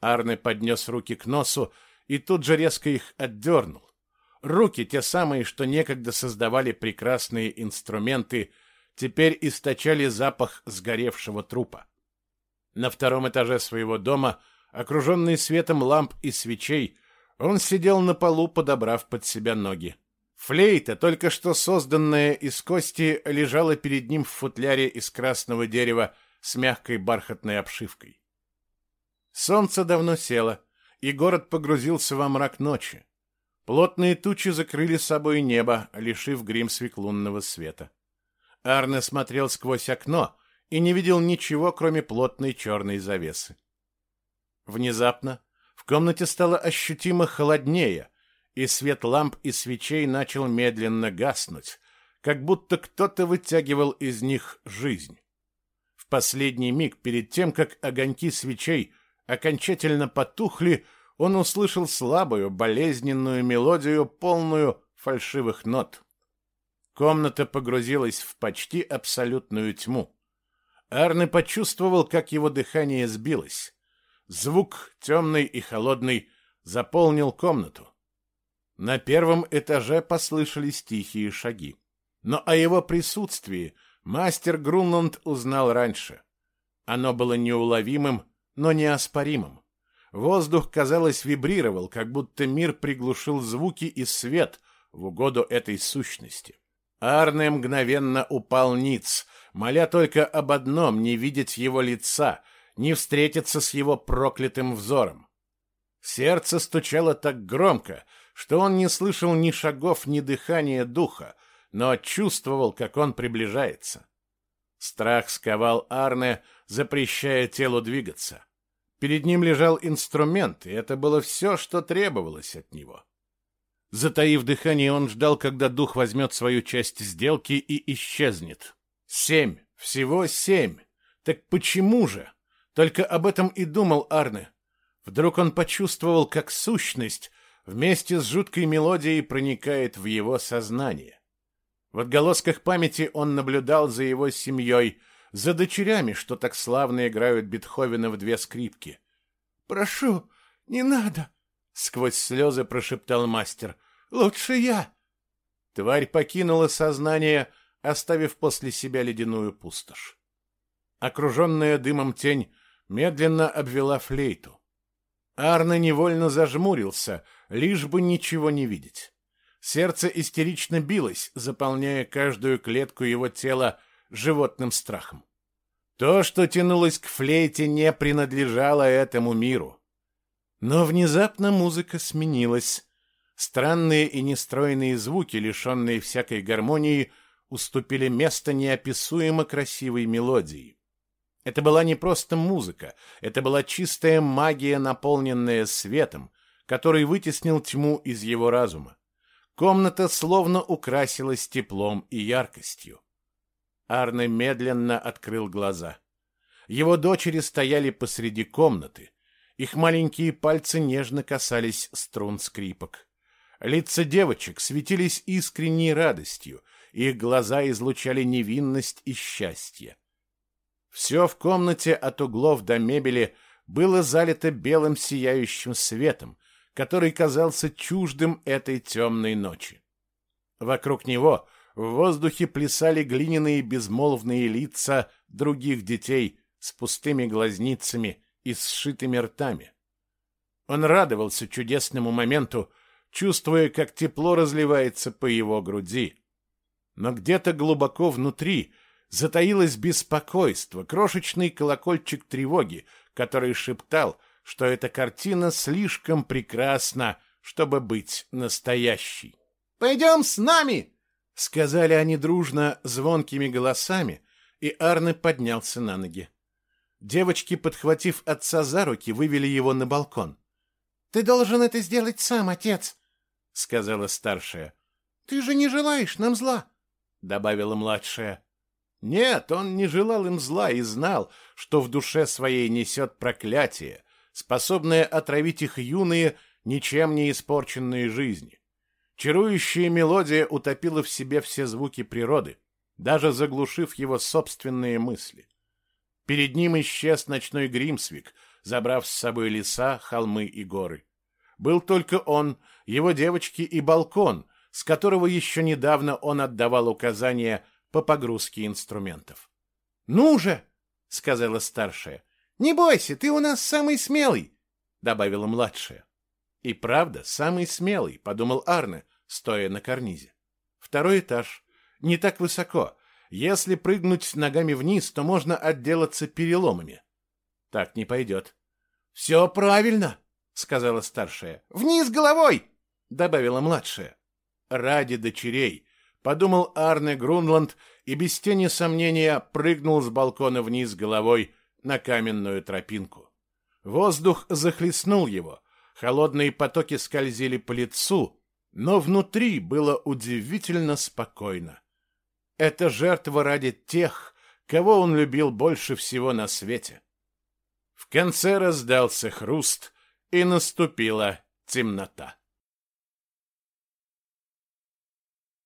Арне поднес руки к носу и тут же резко их отдернул. Руки, те самые, что некогда создавали прекрасные инструменты, теперь источали запах сгоревшего трупа. На втором этаже своего дома, окруженный светом ламп и свечей, он сидел на полу, подобрав под себя ноги. Флейта, только что созданная из кости, лежала перед ним в футляре из красного дерева с мягкой бархатной обшивкой. Солнце давно село, и город погрузился во мрак ночи. Плотные тучи закрыли собой небо, лишив Гримсвик лунного света. Арне смотрел сквозь окно и не видел ничего, кроме плотной черной завесы. Внезапно в комнате стало ощутимо холоднее, и свет ламп и свечей начал медленно гаснуть, как будто кто-то вытягивал из них жизнь. В последний миг перед тем, как огоньки свечей окончательно потухли, он услышал слабую, болезненную мелодию, полную фальшивых нот. Комната погрузилась в почти абсолютную тьму. Арне почувствовал, как его дыхание сбилось. Звук, темный и холодный, заполнил комнату. На первом этаже послышались тихие шаги. Но о его присутствии мастер Грунланд узнал раньше. Оно было неуловимым, но неоспоримым. Воздух, казалось, вибрировал, как будто мир приглушил звуки и свет в угоду этой сущности. Арне мгновенно упал ниц, моля только об одном — не видеть его лица, не встретиться с его проклятым взором. Сердце стучало так громко, что он не слышал ни шагов, ни дыхания духа, но чувствовал, как он приближается. Страх сковал Арне, запрещая телу двигаться. Перед ним лежал инструмент, и это было все, что требовалось от него. Затаив дыхание, он ждал, когда дух возьмет свою часть сделки и исчезнет. Семь, всего семь. Так почему же? Только об этом и думал Арне. Вдруг он почувствовал, как сущность вместе с жуткой мелодией проникает в его сознание. В отголосках памяти он наблюдал за его семьей, за дочерями, что так славно играют Бетховена в две скрипки. «Прошу, не надо!» — сквозь слезы прошептал мастер. «Лучше я!» Тварь покинула сознание, оставив после себя ледяную пустошь. Окруженная дымом тень медленно обвела флейту. Арне невольно зажмурился, лишь бы ничего не видеть. Сердце истерично билось, заполняя каждую клетку его тела животным страхом. То, что тянулось к флейте, не принадлежало этому миру. Но внезапно музыка сменилась. Странные и нестройные звуки, лишенные всякой гармонии, уступили место неописуемо красивой мелодии. Это была не просто музыка, это была чистая магия, наполненная светом, который вытеснил тьму из его разума. Комната словно украсилась теплом и яркостью. Арне медленно открыл глаза. Его дочери стояли посреди комнаты. Их маленькие пальцы нежно касались струн скрипок. Лица девочек светились искренней радостью, их глаза излучали невинность и счастье. Все в комнате от углов до мебели было залито белым сияющим светом, который казался чуждым этой темной ночи. Вокруг него в воздухе плясали глиняные безмолвные лица других детей с пустыми глазницами и сшитыми ртами. Он радовался чудесному моменту, чувствуя, как тепло разливается по его груди. Но где-то глубоко внутри затаилось беспокойство, крошечный колокольчик тревоги, который шептал, что эта картина слишком прекрасна, чтобы быть настоящей. «Пойдем с нами!» — сказали они дружно звонкими голосами, и Арне поднялся на ноги. Девочки, подхватив отца за руки, вывели его на балкон. «Ты должен это сделать сам, отец», — сказала старшая. «Ты же не желаешь нам зла», — добавила младшая. Нет, он не желал им зла и знал, что в душе своей несет проклятие, способное отравить их юные, ничем не испорченные жизни. Чарующая мелодия утопила в себе все звуки природы, даже заглушив его собственные мысли. Перед ним исчез ночной Гримсвик, забрав с собой леса, холмы и горы. Был только он, его девочки и балкон, с которого еще недавно он отдавал указания по погрузке инструментов. «Ну же!» — сказала старшая. «Не бойся, ты у нас самый смелый!» — добавила младшая. «И правда, самый смелый», — подумал Арне, стоя на карнизе. «Второй этаж. Не так высоко. Если прыгнуть ногами вниз, то можно отделаться переломами. Так не пойдет». «Все правильно», — сказала старшая. «Вниз головой!» — добавила младшая. «Ради дочерей», — подумал Арне Грунланд и без тени сомнения прыгнул с балкона вниз головой на каменную тропинку. Воздух захлестнул его, холодные потоки скользили по лицу, но внутри было удивительно спокойно. Это жертва ради тех, кого он любил больше всего на свете. В конце раздался хруст, и наступила темнота.